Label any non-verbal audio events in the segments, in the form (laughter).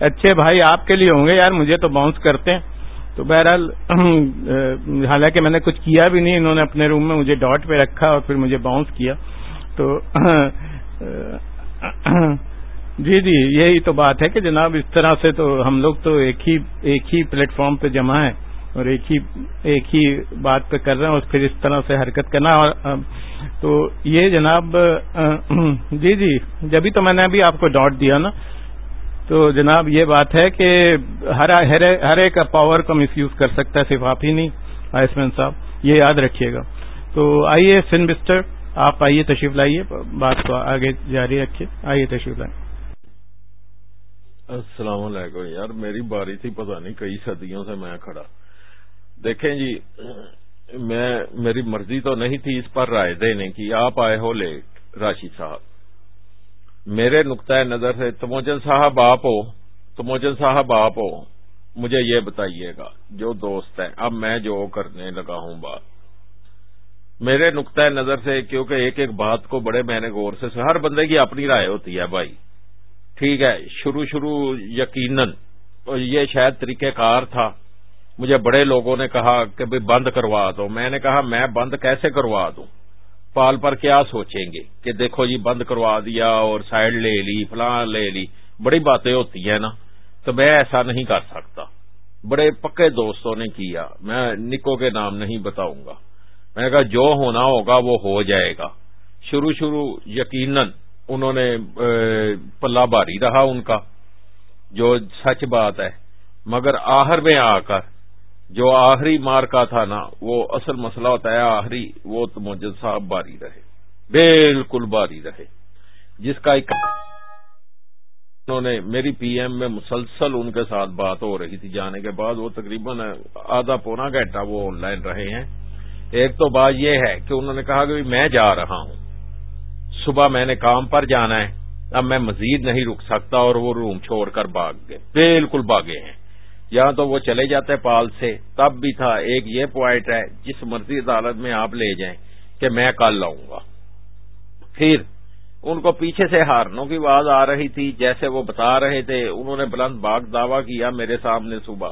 اچھے بھائی آپ کے لیے ہوں گے یار، مجھے تو باؤنس کرتے ہیں۔ تو بہرحال حالانکہ میں نے کچھ کیا بھی نہیں، انہوں نے اپنے روم میں مجھے ڈاٹ پہ رکھا اور پھر مجھے باؤنس کیا۔ تو جی جی یہی تو بات ہے کہ جناب، اس طرح سے تو ہم لوگ تو ایک ہی ایک ہی پلیٹ فارم پہ جمع ہیں اور ایک ہی ایک ہی بات پہ کر رہے ہیں اور پھر اس طرح سے حرکت کرنا۔ اور تو یہ جناب جی جی جبھی تو میں نے ابھی آپ کو ڈاٹ دیا نا۔ تو جناب یہ بات ہے کہ ہر ہر ایک پاور کا مس یوز کر سکتا ہے، صرف آپ ہی نہیں آئس مین صاحب، یہ یاد رکھیے گا۔ تو آئیے سن بسٹر آپ آئیے تشریف لائیے، بات کو آگے جاری رکھیے۔ آئیے تشریف لائیے السلام علیکم یار، میری باری تھی، پتہ نہیں کئی صدیوں سے میں کھڑا۔ دیکھیں جی میں، میری مرضی تو نہیں تھی اس پر رائے دینے کی، آپ آئے ہو لیٹ راشد صاحب۔ میرے نقطۂ نظر سے تموجن صاحب آپ ہو تموجن صاحب آپ ہو، مجھے یہ بتائیے گا، جو دوست ہے اب میں جو کرنے لگا ہوں بات۔ میرے نقطۂ نظر سے، کیونکہ ایک ایک بات کو بڑے میں نے غور سے ہر بندے کی اپنی رائے ہوتی ہے بھائی۔ ٹھیک ہے، شروع شروع یقیناً یہ شاید طریقہ کار تھا۔ مجھے بڑے لوگوں نے کہا کہ بھائی، بند کروا دو۔ میں نے کہا، میں بند کیسے کروا دوں؟ پال پر کیا سوچیں گے کہ دیکھو جی بند کروا دیا اور سائڈ لے لی، فلاں لے لی۔ بڑی باتیں ہوتی ہیں نا، تو میں ایسا نہیں کر سکتا۔ بڑے پکے دوستوں نے کیا۔ میں نکو کے نام نہیں بتاؤں گا۔ میں نے کہا، جو ہونا ہوگا وہ ہو جائے گا۔ شروع شروع یقیناً انہوں نے پلہ باری رہا ان کا۔ جو سچ بات ہے، مگر آخر میں آ کر جو آخری مار کا تھا نا، وہ اصل مسئلہ ہوتا ہے آخری، وہ تو مجد صاحب باری رہے۔ بالکل باری رہے۔ جس کا ایک انہوں نے میری پی ایم میں مسلسل ان کے ساتھ بات ہو رہی تھی، جانے کے بعد وہ تقریباً آدھا پونا گھنٹہ وہ آن لائن رہے ہیں۔ ایک تو بات یہ ہے کہ انہوں نے کہا کہ میں جا رہا ہوں۔ صبح میں نے کام پر جانا ہے، اب میں مزید نہیں رک سکتا اور وہ روم چھوڑ کر بھاگ گئے۔ بالکل بھاگے ہیں۔ یا تو وہ چلے جاتے پال سے، تب بھی تھا، ایک یہ پوائنٹ ہے، جس مرضی عدالت میں آپ لے جائیں کہ میں کل لاؤں گا۔ پھر ان کو پیچھے سے ہارنوں کی آواز آ رہی تھی، جیسے وہ بتا رہے تھے، انہوں نے بلند باغ دعویٰ کیا میرے سامنے صبح۔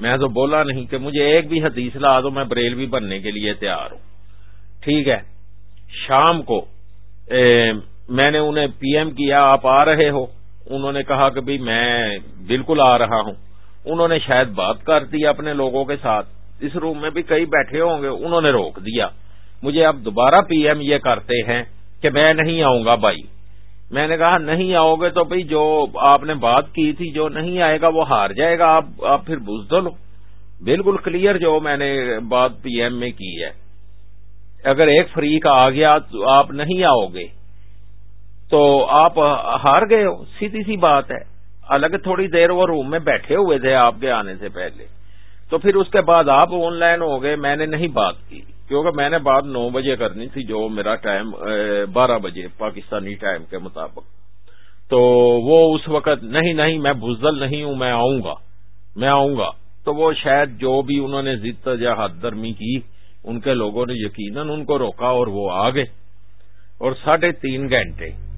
میں تو بولا نہیں کہ مجھے ایک بھی حدیث لا دو، میں بریل بھی بننے کے لیے تیار ہوں۔ ٹھیک ہے، شام کو میں نے انہیں پی ایم کیا، آپ آ رہے ہو۔ انہوں نے کہا کہ میں بالکل آ رہا ہوں۔ انہوں نے شاید بات کر دی اپنے لوگوں کے ساتھ۔ اس روم میں بھی کئی بیٹھے ہوں گے، انہوں نے روک دیا۔ مجھے اب دوبارہ پی ایم یہ کرتے ہیں کہ میں نہیں آؤں گا بھائی۔ میں نے کہا، نہیں آؤ گے تو بھائی جو آپ نے بات کی تھی، جو نہیں آئے گا وہ ہار جائے گا۔ آپ آپ پھر بوجھ دو لو۔ بالکل کلیئر جو میں نے بات پی ایم میں کی ہے۔ اگر ایک فریق آ گیا تو آپ نہیں آؤ گے۔ تو آپ ہار گئے ہو۔ سیدھی سی بات ہے۔ الگ تھوڑی دیر وہ روم میں بیٹھے ہوئے تھے آپ کے آنے سے پہلے۔ تو پھر اس کے بعد آپ آن لائن ہو گئے، میں نے نہیں بات کی۔ کیونکہ میں نے بات نو بجے کرنی تھی، جو میرا ٹائم بارہ بجے پاکستانی ٹائم کے مطابق۔ تو وہ اس وقت نہیں نہیں، میں بزدل نہیں ہوں، میں آؤں گا، میں آؤں گا۔ تو وہ شاید جو بھی انہوں نے ضد یا حد درمی کی، ان کے لوگوں نے یقیناً ان کو روکا اور وہ آ گئے۔ اور ساڑھے تین گھنٹے۔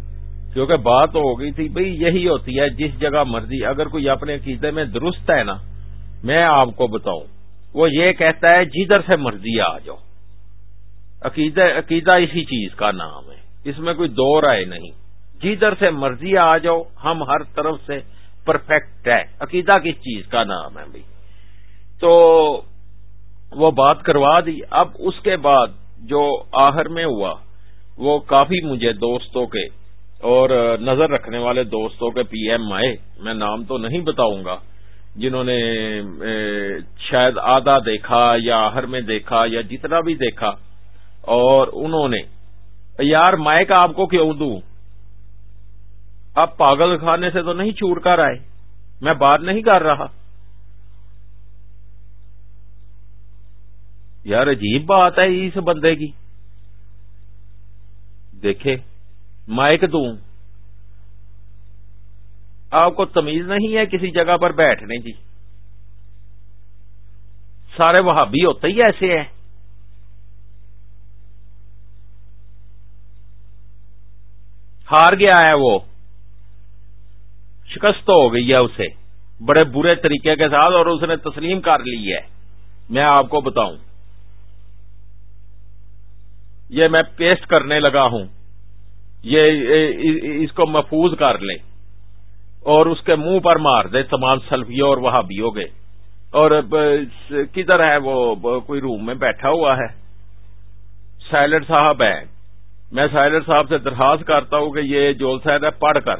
کیونکہ بات ہو گئی تھی، بھئی یہی ہوتی ہے، جس جگہ مرضی، اگر کوئی اپنے عقیدے میں درست ہے نا، میں آپ کو بتاؤں، وہ یہ کہتا ہے، جدھر سے مرضی آ جاؤ۔ عقیدہ اسی چیز کا نام ہے، اس میں کوئی دو رائے نہیں۔ جدھر سے مرضی آ جاؤ، ہم ہر طرف سے پرفیکٹ ہے۔ عقیدہ کس چیز کا نام ہے بھائی تو وہ بات کروا دی۔ اب اس کے بعد جو آخر میں ہوا، وہ کافی مجھے دوستوں کے اور نظر رکھنے والے دوستوں کے پی ایم آئے۔ میں نام تو نہیں بتاؤں گا، جنہوں نے شاید آدھا دیکھا یا آہر میں دیکھا یا جتنا بھی دیکھا۔ اور انہوں نے، یار مائک آپ کو کیوں دوں؟ آپ پاگل کھانے سے تو نہیں چور کر آئے۔ میں بات نہیں کر رہا۔ یار عجیب بات ہے اس بندے کی۔ دیکھے مائک دوں۔ آپ کو تمیز نہیں ہے کسی جگہ پر بیٹھنے کی۔ سارے وہاں بھی ہوتے ہی ایسے ہیں۔ ہار گیا ہے وہ۔ شکست ہو گئی ہے اسے۔ بڑے برے طریقے کے ساتھ اور اس نے تسلیم کر لی ہے۔ میں آپ کو بتاؤں۔ یہ میں پیسٹ کرنے لگا ہوں۔ یہ اس کو محفوظ کر لیں۔ اور اس کے منہ پر مار دے تمام سلفیوں اور وہاں بھی ہو گئے اور کدھر ہے وہ کوئی روم میں بیٹھا ہوا ہے؟ سائلر صاحب ہے میں سائلر صاحب سے درخواست کرتا ہوں کہ یہ جول صاحب ہے، پڑھ کر۔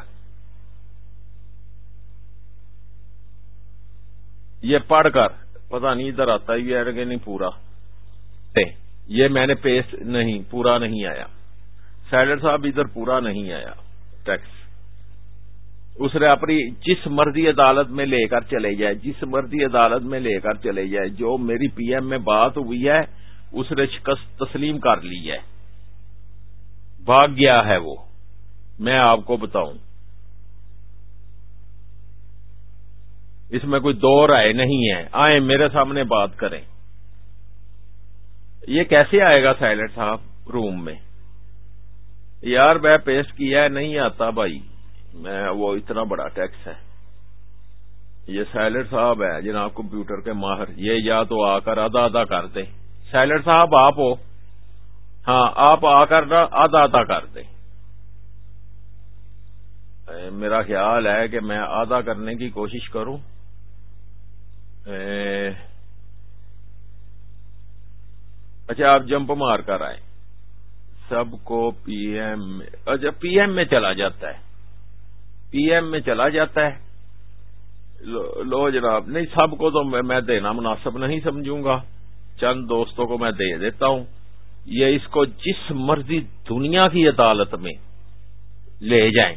یہ پڑھ کر پتا نہیں ادھر آتا ہی ہے کہ نہیں پورا۔ یہ میں نے پیسٹ نہیں، پورا نہیں آیا۔ سائلر صاحب ادھر پورا نہیں آیا، ٹیکس۔ اس نے اپنی جس مرضی عدالت میں لے کر چلے جائے، جس مرضی عدالت میں لے کر چلے جائے، جو میری پی ایم میں بات ہوئی ہے، اس نے شکست تسلیم کر لی ہے۔ بھاگ گیا ہے وہ۔ میں آپ کو بتاؤں۔ اس میں کوئی دو رائے نہیں ہے۔ آئیں میرے سامنے بات کریں۔ یہ کیسے آئے گا سائلٹ صاحب روم میں؟ یار میں پیسٹ کیا ہے، نہیں آتا بھائی۔ میں وہ اتنا بڑا ٹیکس ہے۔ یہ سائلٹ صاحب ہے جناب کمپیوٹر کے ماہر۔ یہ یا تو آ کر آدھا آدھا کر دیں سائلٹ صاحب، آپ ہو۔ ہاں آپ آ کر آدھا آدھا کر دیں میرا خیال ہے کہ میں آدھا کرنے کی کوشش کروں۔ اچھا آپ جمپ مار کر آئیں۔ سب کو پی ایم اچھا پی ایم میں چلا جاتا ہے، پی ایم میں چلا جاتا ہے، لو جناب، نہیں، سب کو تو میں دینا مناسب نہیں سمجھوں گا۔ چند دوستوں کو میں دے دیتا ہوں۔ یہ اس کو جس مرضی دنیا کی عدالت میں لے جائیں۔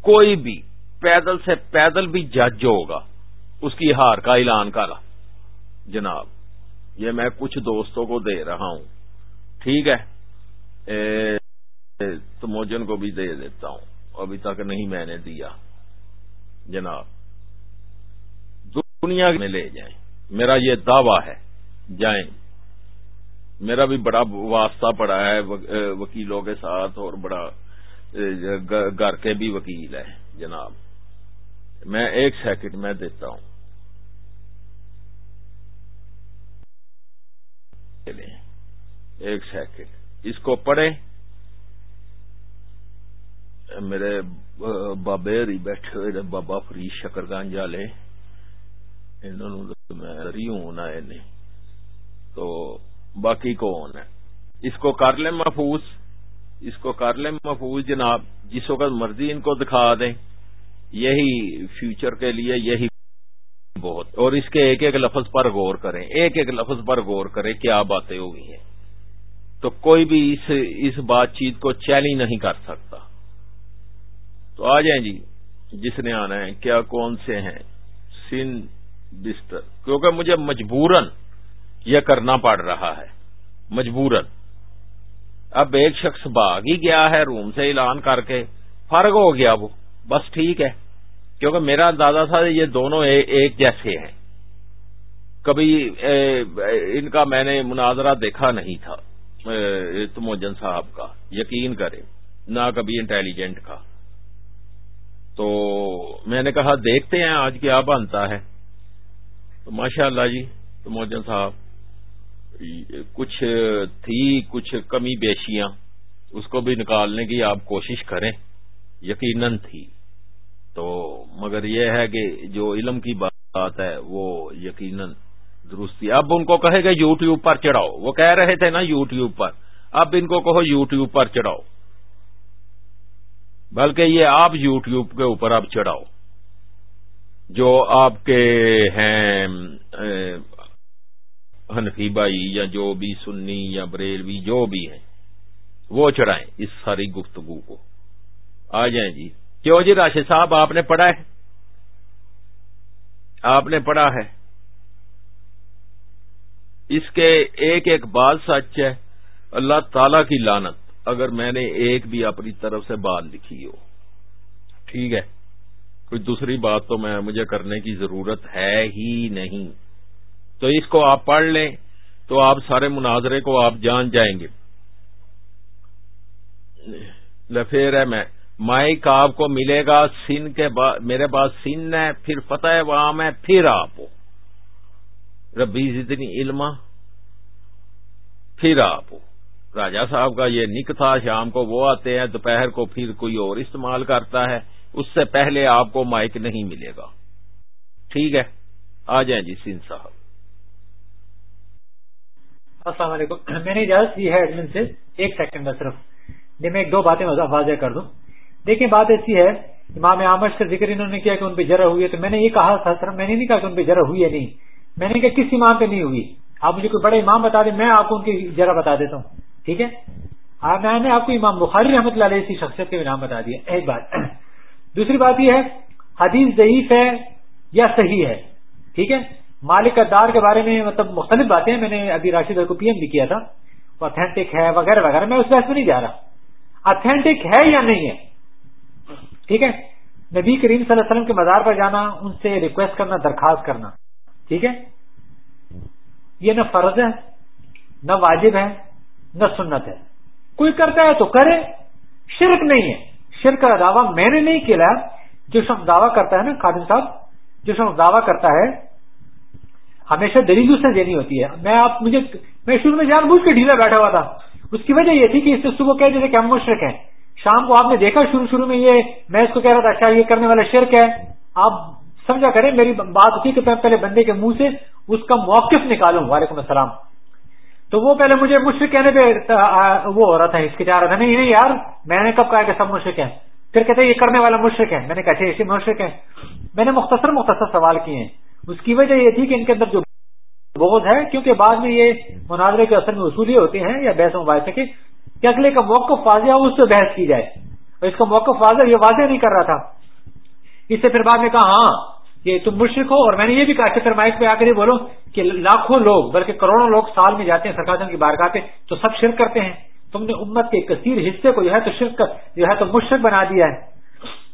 کوئی بھی پیدل سے پیدل بھی جج ہوگا، اس کی ہار کا اعلان کرا۔ جناب، یہ میں کچھ دوستوں کو دے رہا ہوں۔ ٹھیک ہے؟ تو موجن کو بھی دے دیتا ہوں۔ ابھی تک نہیں میں نے دیا۔ جناب، دنیا میں لے جائیں۔ میرا یہ دعویٰ ہے، جائیں۔ میرا بھی بڑا واسطہ پڑا ہے وکیلوں کے ساتھ اور بڑا گھر کے بھی وکیل ہے جناب، میں ایک سیکنڈ میں دیتا ہوں۔ ایک سیکنڈ اس کو پڑھیں۔ میرے بابے ہی بیٹھے ہوئے بابا فری شکر گنج والے انہوں میں ری ہوں تو باقی کون ہے؟ اس کو کر لیں محفوظ، اس کو کر لیں محفوظ جناب، جس وقت مرضی ان کو دکھا دیں۔ یہی فیوچر کے لیے یہی بہت۔ اور اس کے ایک ایک لفظ پر غور کریں۔ ایک ایک لفظ پر غور کریں کیا باتیں ہوئی ہیں۔ تو کوئی بھی اس اس بات چیت کو چیلنج نہیں کر سکتا۔ تو آ جائیں جی جس نے آنا ہے، کیا کون سے ہیں؟ سن بستر۔ کیونکہ مجھے مجبورن یہ کرنا پڑ رہا ہے۔ مجبورن اب ایک شخص باغ ہی گیا ہے روم سے اعلان کر کے۔ فرق ہو گیا وہ۔ بس ٹھیک ہے۔ کیونکہ میرا اندازہ تھا یہ دونوں ایک جیسے ہیں۔ کبھی ان کا میں نے مناظرہ دیکھا نہیں تھا۔ تموجن صاحب کا، یقین کرے، نہ کبھی انٹیلیجنٹ کا۔ تو میں نے کہا، دیکھتے ہیں آج کیا بنتا ہے۔ تو ماشاء اللہ جی تموجن صاحب، کچھ تھی، کچھ کمی بیشیاں، اس کو بھی نکالنے کی آپ کوشش کریں۔ یقیناً تھی۔ تو مگر یہ ہے کہ جو علم کی بات ہے، وہ یقیناً درستی۔ اب ان کو کہے گا یو ٹیوب پر چڑھاؤ۔ وہ کہہ رہے تھے نا یو ٹیوب پر۔ اب ان کو کہو یو ٹیوب پر چڑھاؤ۔ بلکہ یہ آپ یو ٹیوب کے اوپر اب چڑھاؤ۔ جو آپ کے ہیں حنفی بھائی یا جو بھی سنی یا بریلوی جو بھی ہیں، وہ چڑھائیں اس ساری گفتگو کو۔ آ جائیں جی۔ کیوں جی؟ راشد صاحب، آپ نے پڑھا ہے؟ آپ نے پڑھا ہے۔ اس کے ایک ایک بات سچ ہے۔ اللہ تعالی کی لانت اگر میں نے ایک بھی اپنی طرف سے بات لکھی ہو۔ ٹھیک ہے۔ کوئی دوسری بات تو میں، مجھے کرنے کی ضرورت ہے ہی نہیں۔ تو اس کو آپ پڑھ لیں، تو آپ سارے مناظرے کو آپ جان جائیں گے۔ لفیر ہے میں مائک آپ کو ملے گا، سن کے بعد میرے پاس سن ہے، پھر فتح وام ہے، پھر آپ ہو۔ ربی اتنی علم پھر آپ راجا صاحب کا یہ نک تھا، شام کو وہ آتے ہیں، دوپہر کو پھر کوئی اور استعمال کرتا ہے، اس سے پہلے آپ کو مائک نہیں ملے گا۔ ٹھیک ہے، آ جائیں جی سن صاحب۔ السلام علیکم۔ میں نے اجازت دی ہے ایڈمن سے، ایک سیکنڈ میں صرف۔ جی میں ایک دو باتیں واضح کر دوں۔ دیکھیں، بات ایسی ہے، امام آمش کا ذکر انہوں نے کیا کہ ان پہ جرا ہوئی ہے، تو میں نے یہ کہا تھا، سر، میں نے نہیں کہا کہ ان پہ جرا ہوئی ہے، نہیں۔ میں نے کہا کس امام پہ نہیں ہوئی؟ آپ مجھے کوئی بڑے امام بتا دیں، میں آپ کو ان کی جرا بتا دیتا ہوں۔ ٹھیک ہے؟ میں نے آپ کو امام بخاری رحمت اللہ علیہ شخصیت کے نام بتا دیا۔ ایک بات۔ (clears throat) دوسری بات یہ ہے، حدیث ضعیف ہے یا صحیح ہے؟ ٹھیک ہے؟ مالک دار کے بارے میں مطلب مختلف باتیں ہیں، میں نے ابھی راشد کو پی ایم بھی کیا تھا۔ اتھینٹک ہے وغیرہ وغیرہ، میں اس بحث میں نہیں جا رہا۔ اتھینٹک ہے یا نہیں ہے؟ ٹھیک ہے؟ نبی کریم صلی اللہ علیہ وسلم کے مزار پر جانا، ان سے ریکویسٹ کرنا، درخواست کرنا۔ ٹھیک ہے؟ یہ نہ فرض ہے، نہ واجب ہے، نہ سنت ہے۔ کوئی کرتا ہے تو کرے، شرک نہیں ہے۔ شرک کا دعویٰ میں نے نہیں کیا۔ جو شخص دعویٰ کرتا ہے نا خادم صاحب جو شخص دعویٰ کرتا ہے، ہمیشہ دلیل سے دینی ہوتی ہے۔ میں آپ، مجھے، میں شروع میں جان بوجھ کے ڈھیلا بیٹھا ہوا تھا۔ اس کی وجہ یہ تھی کہ اس سے صبح کہہ دیتے کہ ہم مشرق ہیں۔ شام کو آپ نے دیکھا شروع شروع میں یہ، میں اس کو کہہ رہا تھا اچھا یہ کرنے والا شرک ہے۔ آپ سمجھا کریں، میری بات تھی کہ میں پہلے بندے کے منہ سے، اس کا موقف نکالوں، وعلیکم السلام۔ تو وہ پہلے مجھے مشرق کہنے پہ وہ ہو رہا تھا، اس کے چار رہا نہیں نہیں یار، میں نے کب کہا کہ سب مشرق ہیں؟ پھر کہتے ہیں، یہ کرنے والا مشرق ہے۔ میں نے کہا اچھا، ایسے مشرق ہے میں نے مختصر مختصر سوال کیے ہیں۔ اس کی وجہ یہ تھی کہ ان کے اندر جو بغض ہے، کیونکہ بعد میں یہ مناظرے کے اصل میں اصولی ہوتے ہیں، یا بحث مباحثے کے کہ اگلے کا موقف واضح ہو، اس سے بحث کی جائے۔ اور اس کا موقف واضح، یہ واضح نہیں کر رہا تھا۔ اس سے پھر بعد میں کہا ہاں کہ تم مشرق ہو اور میں نے یہ بھی کہا کہ پھر مائک پہ آ کر یہ بولو کہ لاکھوں لوگ بلکہ کروڑوں لوگ سال میں جاتے ہیں سرکار کی بارگاہ پہ، تو سب شرک کرتے ہیں۔ تم نے امت کے کثیر حصے کو جو ہے تو شرک جو ہے تو مشرق بنا دیا ہے۔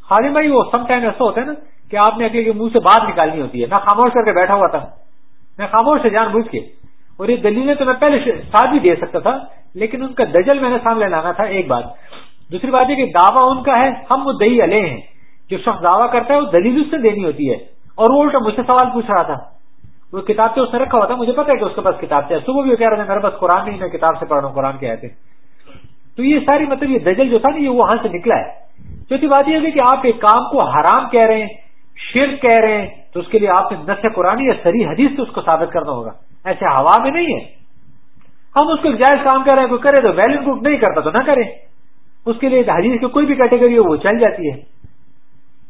خالی بھائی، وہ سم ٹائم ایسا ہوتا ہے نا کہ آپ نے اگلے کے منہ سے بات نکالنی ہوتی ہے۔ میں خاموش کر کے بیٹھا ہوا تھا۔ میں خاموش سے جان بوجھ کے۔ اور یہ دلیلیں تو میں پہلے ساتھ بھی دے سکتا تھا، لیکن ان کا دجل میں نے سامنے لانا تھا ایک بات۔ دوسری بات یہ کہ دعویٰ ان کا ہے، ہم وہ دہی علیہ ہیں۔ جو شخص دعویٰ کرتا ہے، وہ دلیل اس سے دینی ہوتی ہے۔ اور وہ الٹا مجھ سے سوال پوچھ رہا تھا۔ وہ کتاب سے اس نے رکھا ہوا تھا، مجھے پتا ہے کہ اس کے پاس کتاب سے صبح بھی وہ کہہ رہا تھا میرے پاس قرآن نہیں، میں کتاب سے پڑھ رہا ہوں قرآن کے آئے تو یہ ساری مطلب یہ دجل جو تھا نا، یہ وہاں سے نکلا ہے۔ چوتھی بات یہ ہے کہ آپ ایک کام کو حرام کہہ رہے ہیں، شرک کہہ رہے ہیں، تو اس کے لیے آپ نے نس قرآن یا سری حدیث سے اس کو ثابت کرنا ہوگا۔ ایسے ہوا میں نہیں ہے۔ ہم اس کو جائز کام کر رہے ہیں، کوئی کرے تو ویل انکلوڈ نہیں کرتا تو نہ کرے۔ اس کے لیے حدیث کی کوئی بھی کیٹیگری ہو، وہ چل جاتی ہے۔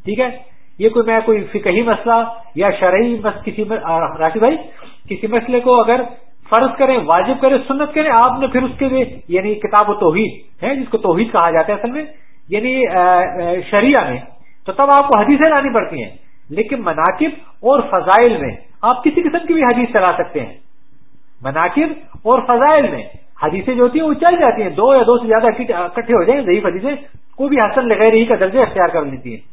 ٹھیک ہے؟ یہ کوئی میں کوئی فکہی مسئلہ یا شرعی کسی راشد بھائی، کسی مسئلے کو اگر فرض کریں، واجب کریں، سنت کریں، آپ نے پھر اس کے لیے یعنی کتاب و توحید ہے، جس کو توحید کہا جاتا ہے اصل میں یعنی شریعہ میں، تو تب آپ کو حدیثیں لانی پڑتی ہیں۔ لیکن مناقب اور فضائل میں آپ کسی قسم کی بھی حدیث چلا سکتے ہیں۔ مناقب اور فضائل میں حدیثیں جو ہوتی ہیں، وہ چل جاتی ہیں۔ دو یا دو سے زیادہ اکٹھے ہو جائیں، ضعیف حدیثیں، کوئی بھی حسن لغیر ہی کا درجہ اختیار کر لیتی ہیں۔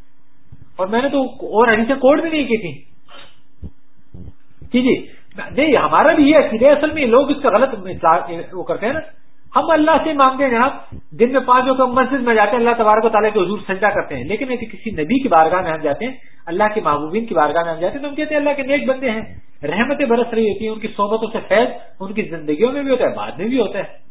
اور میں نے تو اور حدیثیں کوڈ بھی نہیں کی تھی۔ جی جی۔ نہیں، ہمارا بھی یہ اصل میں لوگ اس کا غلط وہ کرتے ہیں نا۔ ہم اللہ سے مانگتے ہیں جناب، دن میں پانچ وقت مسجد میں جاتے ہیں، اللہ تبارک و تعالیٰ کے حضور سجدہ کرتے ہیں۔ لیکن کسی نبی کی بارگاہ میں ہم جاتے ہیں، اللہ کے محبوبین کی بارگاہ میں ہم جاتے ہیں، تو ہم کہتے ہیں اللہ کے نیک بندے ہیں۔ رحمتیں برس رہی ہوتی ہیں، ان کی صحبتوں سے فیض، ان کی زندگیوں میں بھی ہوتا ہے، بعد میں بھی ہوتا ہے۔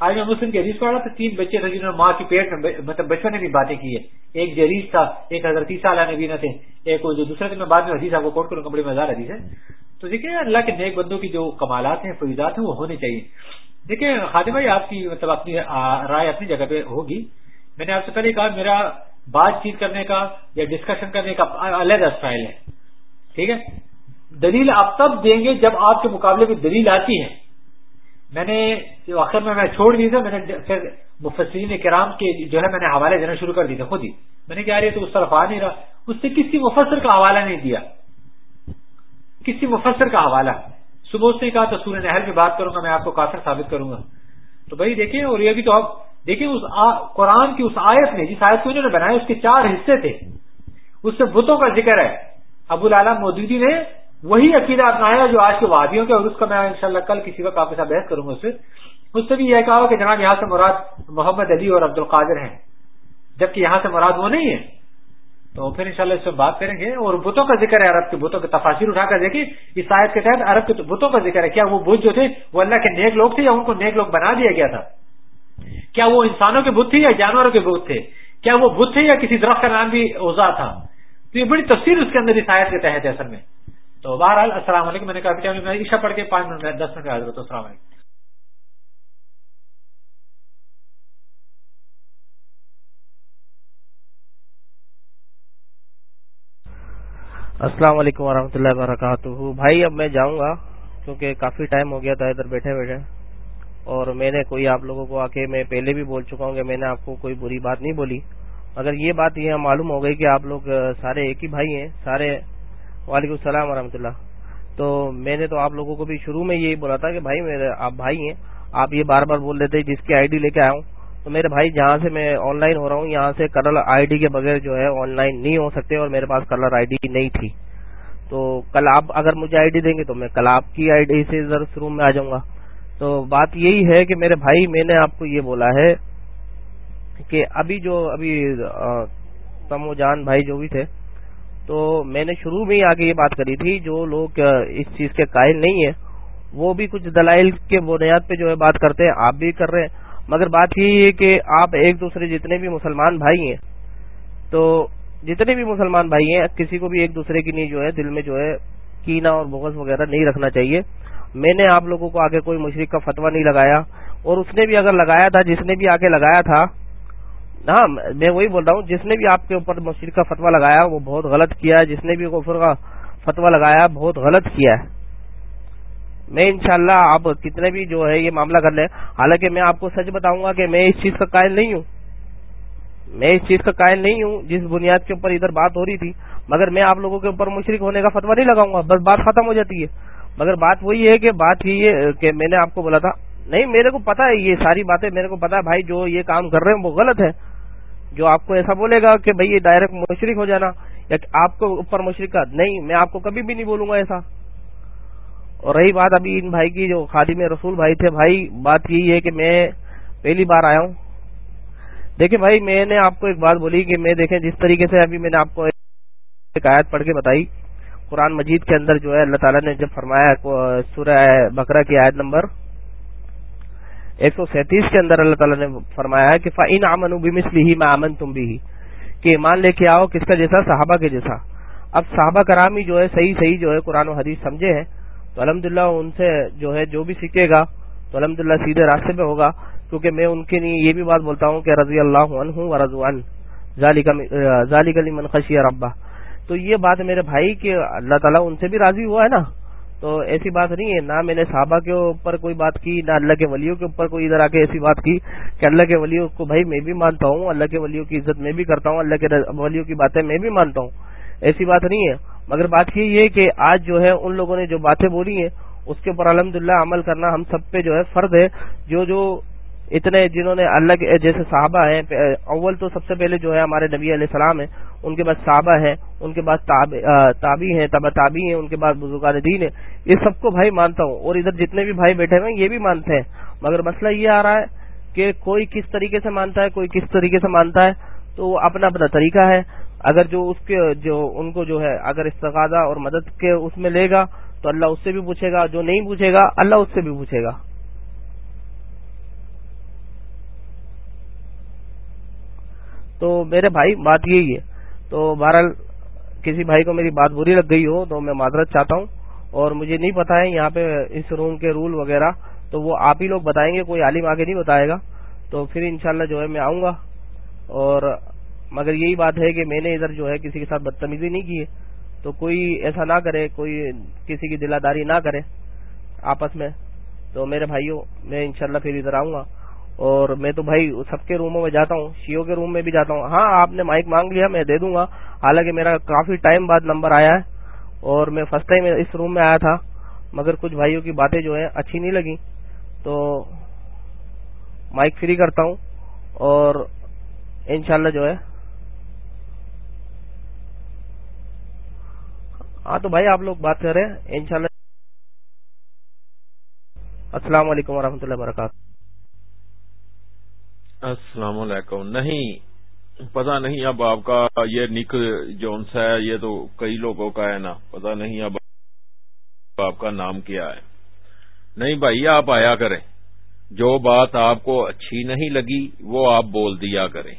آج میں مسلم کے حدیث پڑھ رہا تھا تین بچے تھے جنہوں نے ماں کی پیٹ میں مطلب بچپن نے بھی باتیں کی ہے ایک جریز تھا، ایک حضرت سالہ نبی نہ تھے، ایک جو دوسرے دن میں بعد میں حدیث آپ کو کوٹ کروں بڑی مزار حدیث ہے۔ تو دیکھیں اللہ کے نیک بندوں کی جو کمالات ہیں فوجات ہیں، وہ ہونے چاہیے۔ دیکھیں خادم بھائی، آپ کی مطلب اپنی رائے اپنی جگہ پہ ہوگی۔ میں نے آپ سے پہلے کہا، میرا بات چیت کرنے کا یا ڈسکشن کرنے کا الگ اسٹائل ہے۔ ٹھیک ہے؟ دلیل آپ تب دیں گے جب آپ کے مقابلے میں دلیل آتی ہے۔ میں نے آخر میں میں چھوڑ دی تھا، میں نے پھر مفسرین کرام کے جو ہے، میں نے حوالے دینا شروع کر دی تھے خود ہی۔ میں نے کہا رہی تو اس طرف آ نہیں رہا۔ اس سے کسی مفسر کا حوالہ نہیں دیا۔ کسی مفسر کا حوالہ۔ صبح اس نے کہا، تو سورہ نہل میں بات کروں گا، میں آپ کو کافر ثابت کروں گا۔ تو بھائی، دیکھیں، اور یہ بھی تو آپ دیکھیں، اس قرآن کی اس آیت میں جس آیت کو انہوں نے بنایا، اس کے چار حصے تھے۔ اس سے بتوں کا ذکر ہے۔ ابو العالم مودودی نے وہی عقیدہ اپنایا جو آج کے وادیوں کے اور اس کا میں انشاءاللہ کل کسی وقت آپ کے ساتھ بحث کروں گا اس سے اس سے بھی یہ کہا کہ جناب یہاں سے مراد محمد علی اور عبد القادر ہیں، جبکہ یہاں سے مراد وہ نہیں ہے تو پھر انشاءاللہ اس سے بات کریں گے اور بتوں کا ذکر ہے عرب کے بتوں کے تفاصر اٹھا کر دیکھیں۔ اس آیت کے تحت عرب کے بتوں کا ذکر ہے۔ کیا وہ بت جو تھے وہ اللہ کے نیک لوگ تھے یا ان کو نیک لوگ بنا دیا گیا تھا؟ کیا وہ انسانوں کے بت تھے یا جانوروں کے بت تھے؟ کیا وہ بت تھے یا کسی درخت کا نام بھی اوزا تھا؟ تو یہ بڑی تفصیل اس کے اندر اس آیت کے تحت ہے اصل میں۔ تو بہرحال السلام علیکم، میں نے کہا عشا پڑھ کے پانچ منٹ دس منٹ حاضر تو السلام علیکم۔ السلام علیکم ورحمۃ اللہ وبرکاتہ۔ بھائی، اب میں جاؤں گا، کیونکہ کافی ٹائم ہو گیا تھا ادھر بیٹھے بیٹھے۔ اور میں نے کوئی آپ لوگوں کو آ کے میں پہلے بھی بول چکا ہوں کہ میں نے آپ کو کوئی بری بات نہیں بولی۔ مگر یہ بات یہ معلوم ہو گئی کہ آپ لوگ سارے ایک ہی بھائی ہیں، سارے وعلیکم السلام ورحمۃ اللہ۔ تو میں نے تو آپ لوگوں کو بھی شروع میں یہی بولا تھا کہ بھائی میرے آپ بھائی ہیں، آپ یہ بار بار بول دیتے جس کی آئی ڈی لے کے آیا ہوں۔ تو میرے بھائی جہاں سے میں آن لائن ہو رہا ہوں، یہاں سے کلر آئی ڈی کے بغیر جو ہے آن لائن نہیں ہو سکتے اور میرے پاس کلر آئی ڈی نہیں تھی۔ تو کل آپ اگر مجھے آئی ڈی دیں گے تو میں کل آپ کی آئی ڈی سے روم میں آ جاؤں گا۔ تو بات یہی ہے کہ میرے بھائی، میں نے آپ کو یہ بولا ہے کہ ابھی جو ابھی تمو جان بھائی جو بھی تھے تو میں نے شروع میں ہی آگے یہ بات کری تھی، جو لوگ اس چیز کے قائل نہیں ہیں، وہ بھی کچھ دلائل کے بنیاد پہ جو ہے بات کرتے ہیں، آپ بھی کر رہے ہیں۔ مگر بات یہی ہے کہ آپ ایک دوسرے جتنے بھی مسلمان بھائی ہیں، تو جتنے بھی مسلمان بھائی ہیں، کسی کو بھی ایک دوسرے کی نہیں جو ہے، دل میں جو ہے کینا اور بغض وغیرہ نہیں رکھنا چاہیے۔ میں نے آپ لوگوں کو آگے کوئی مشرق کا فتوا نہیں لگایا، اور اس نے بھی اگر لگایا تھا، جس نے بھی آگے لگایا تھا ہاں میں وہی بول رہا ہوں، جس نے بھی آپ کے اوپر مشرق کا فتوا لگایا، وہ بہت غلط کیا ہے۔ جس نے بھی غفر کا فتوا لگایا، بہت غلط کیا ہے۔ میں انشاءاللہ آپ کتنے بھی جو ہے یہ معاملہ کر لیں، حالانکہ میں آپ کو سچ بتاؤں گا کہ میں اس چیز کا قائل نہیں ہوں۔ میں اس چیز کا قائل نہیں ہوں، جس بنیاد کے اوپر ادھر بات ہو رہی تھی، مگر میں آپ لوگوں کے اوپر مشرق ہونے کا فتوا نہیں لگاؤں گا۔ بس بات ختم ہو جاتی ہے۔ مگر بات وہی ہے کہ بات یہ ہے کہ میں نے آپ کو بولا تھا، نہیں، میرے کو پتا ہے یہ ساری باتیں، میرے کو پتا ہے بھائی جو یہ کام کر رہے ہیں وہ غلط ہے۔ جو آپ کو ایسا بولے گا کہ بھائی یہ ڈائریکٹ مشرق ہو جانا، یا آپ کو اوپر مشرق کا نہیں، میں آپ کو کبھی بھی نہیں بولوں گا ایسا۔ اور رہی بات ابھی ان بھائی کی، جو خادم رسول بھائی تھے، بھائی، بات یہی ہے کہ میں پہلی بار آیا ہوں۔ دیکھیں بھائی، میں نے آپ کو ایک بات بولی کہ میں دیکھیں جس طریقے سے ابھی میں نے آپ کو ایک آیت پڑھ کے بتائی۔ قرآن مجید کے اندر جو ہے، اللہ تعالیٰ نے جب فرمایا سورہ بکرا کی آیت نمبر ایک سو سینتیس کے اندر اللہ تعالیٰ نے فرمایا کہ فعین امن بمسلی ہی میں امن تم بھی کہ ایمان لے کے آؤ کس کا جیسا صحابہ کے جیسا۔ اب صحابہ کرامی جو ہے صحیح صحیح جو ہے قرآن و حدیث سمجھے ہیں، تو الحمد ان سے جو ہے جو بھی سیکھے گا، تو الحمد سیدھے راستے پہ ہوگا۔ کیونکہ میں ان کے لیے یہ بھی بات بولتا ہوں کہ رضی اللہ عنہ ہوں و رضوان ذالک علی منخشی ربا تو یہ بات میرے بھائی کہ اللہ تعالیٰ ان سے بھی راضی ہوا ہے نا؟ تو ایسی بات نہیں ہے، نہ میں نے صحابہ کے اوپر کوئی بات کی، نہ اللہ کے ولیوں کے اوپر کوئی ادھر آ کے ایسی بات کی کہ اللہ کے ولیوں کو بھائی میں بھی مانتا ہوں، اللہ کے ولیوں کی عزت میں بھی کرتا ہوں، اللہ کے ولیوں کی باتیں میں بھی مانتا ہوں۔ ایسی بات نہیں ہے۔ مگر بات یہ ہے کہ آج جو ہے ان لوگوں نے جو باتیں بولی ہیں، اس کے اوپر الحمد عمل کرنا ہم سب پہ جو ہے فرد ہے۔ جو جو اتنے جنہوں نے اللہ کے جیسے صحابہ ہیں اول تو سب سے پہلے جو ہے ہمارے نبی علیہ السلام ہیں، ان کے بعد صحابہ ہیں، ان کے بعد تابی ہیں تبا تابی ہیں، ان کے بعد بزرگان دین ہیں۔ یہ سب کو بھائی مانتا ہوں، اور ادھر جتنے بھی بھائی بیٹھے ہوئے ہیں، یہ بھی مانتے ہیں۔ مگر مسئلہ یہ آ رہا ہے کہ کوئی کس طریقے سے مانتا ہے، کوئی کس طریقے سے مانتا ہے، تو وہ اپنا اپنا طریقہ ہے۔ اگر جو اس کے، جو ان کو جو ہے، اگر استقاضہ اور مدد کے اس میں لے گا، تو اللہ اس سے بھی پوچھے گا، جو نہیں پوچھے گا، اللہ اس سے بھی پوچھے گا۔ تو میرے بھائی، بات یہی ہے۔ تو بہرحال کسی بھائی کو میری بات بری لگ گئی ہو تو میں معذرت چاہتا ہوں۔ اور مجھے نہیں پتا ہے یہاں پہ اس روم کے رول وغیرہ، تو وہ آپ ہی لوگ بتائیں گے، کوئی عالم آگے نہیں بتائے گا۔ تو پھر انشاءاللہ جو ہے میں آؤں گا۔ اور مگر یہی بات ہے کہ میں نے ادھر جو ہے کسی کے ساتھ بدتمیزی نہیں کی ہے۔ تو کوئی ایسا نہ کرے، کوئی کسی کی دلاداری نہ کرے۔ آپس میں۔ تو میرے بھائیوں، میں انشاءاللہ پھر ادھر آؤں گا۔ اور میں تو بھائی سب کے روموں میں جاتا ہوں شیو کے روم میں بھی جاتا ہوں۔ ہاں آپ نے مائک مانگ لیا، میں دے دوں گا۔ حالانکہ میرا کافی ٹائم بعد نمبر آیا ہے اور میں فرسٹ ٹائم اس روم میں آیا تھا، مگر کچھ بھائیوں کی باتیں جو ہیں اچھی نہیں لگی تو مائک فری کرتا ہوں اور انشاءاللہ جو ہے۔ ہاں تو بھائی آپ لوگ بات کر رہے ہیں، انشاءاللہ۔ السلام علیکم ورحمۃ اللہ وبرکاتہ۔ السلام علیکم۔ نہیں پتا نہیں اب آپ کا یہ نک جونس ہے، یہ تو کئی لوگوں کا ہے نا۔ پتا نہیں اب آپ کا نام کیا ہے۔ نہیں بھائی، آپ آیا کریں۔ جو بات آپ کو اچھی نہیں لگی، وہ آپ بول دیا کریں۔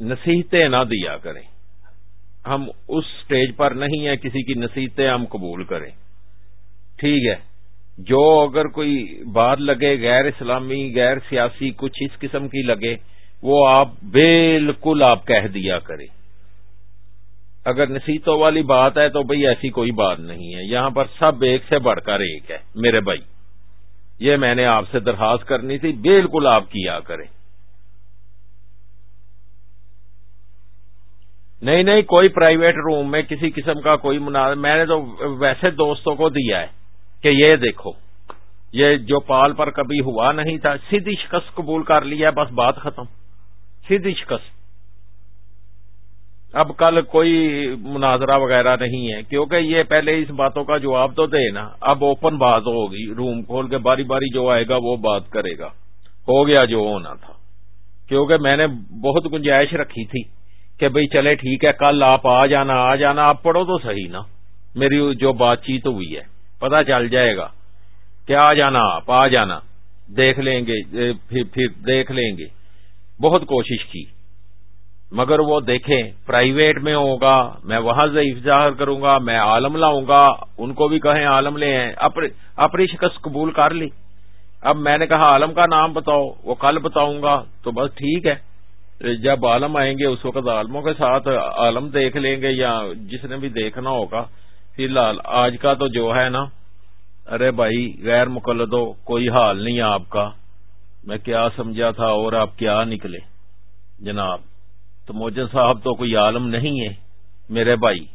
نصیحتیں نہ دیا کریں۔ ہم اس سٹیج پر نہیں ہیں، کسی کی نصیحتیں ہم قبول کریں۔ ٹھیک ہے۔ جو اگر کوئی بات لگے، غیر اسلامی، غیر سیاسی، کچھ اس قسم کی لگے، وہ آپ بالکل آپ کہہ دیا کریں اگر نصیحتوں والی بات ہے تو بھئی ایسی کوئی بات نہیں ہے۔ یہاں پر سب ایک سے بڑھ کر ایک ہے، میرے بھائی۔ یہ میں نے آپ سے درخواست کرنی تھی، بالکل آپ کیا کریں۔ نہیں نہیں، کوئی پرائیویٹ روم میں کسی قسم کا کوئی مناظر میں نے تو ویسے دوستوں کو دیا ہے۔ کہ یہ دیکھو، یہ جو پال پر کبھی ہوا نہیں تھا، سیدھی شکست قبول کر لیا بس بات ختم۔ سیدھی شکست۔ اب کل کوئی مناظرہ وغیرہ نہیں ہے، کیونکہ یہ پہلے اس باتوں کا جواب تو دے نا۔ اب اوپن بات ہوگی روم کھول کے باری باری جو آئے گا وہ بات کرے گا۔ ہو گیا جو ہونا تھا۔ کیونکہ میں نے بہت گنجائش رکھی تھی کہ بھئی چلے ٹھیک ہے، کل آپ آ جانا آ جانا، آپ پڑھو تو صحیح نا۔ میری جو بات چیت ہوئی ہے۔ پتا چل جائے گا کہ آ جانا، آپ آ جانا، دیکھ لیں گے پھر دیکھ لیں گے۔ بہت کوشش کی۔ مگر وہ دیکھیں پرائیویٹ میں ہوگا میں وہاں سے افظاہر کروں گا، میں عالم لاؤں گا، ان کو بھی کہیں عالم لے ہیں اپنی شکست قبول کر لی۔ اب میں نے کہا، عالم کا نام بتاؤ، وہ کل بتاؤں گا، تو بس ٹھیک ہے۔ جب عالم آئیں گے، اس وقت عالموں کے ساتھ عالم دیکھ لیں گے یا جس نے بھی دیکھنا ہوگا فی الحال آج کا تو جو ہے نا، ارے بھائی، غیر مقلدو کوئی حال نہیں آپ کا۔ میں کیا سمجھا تھا اور آپ کیا نکلے؟ جناب، تو موجن صاحب تو کوئی عالم نہیں ہے، میرے بھائی۔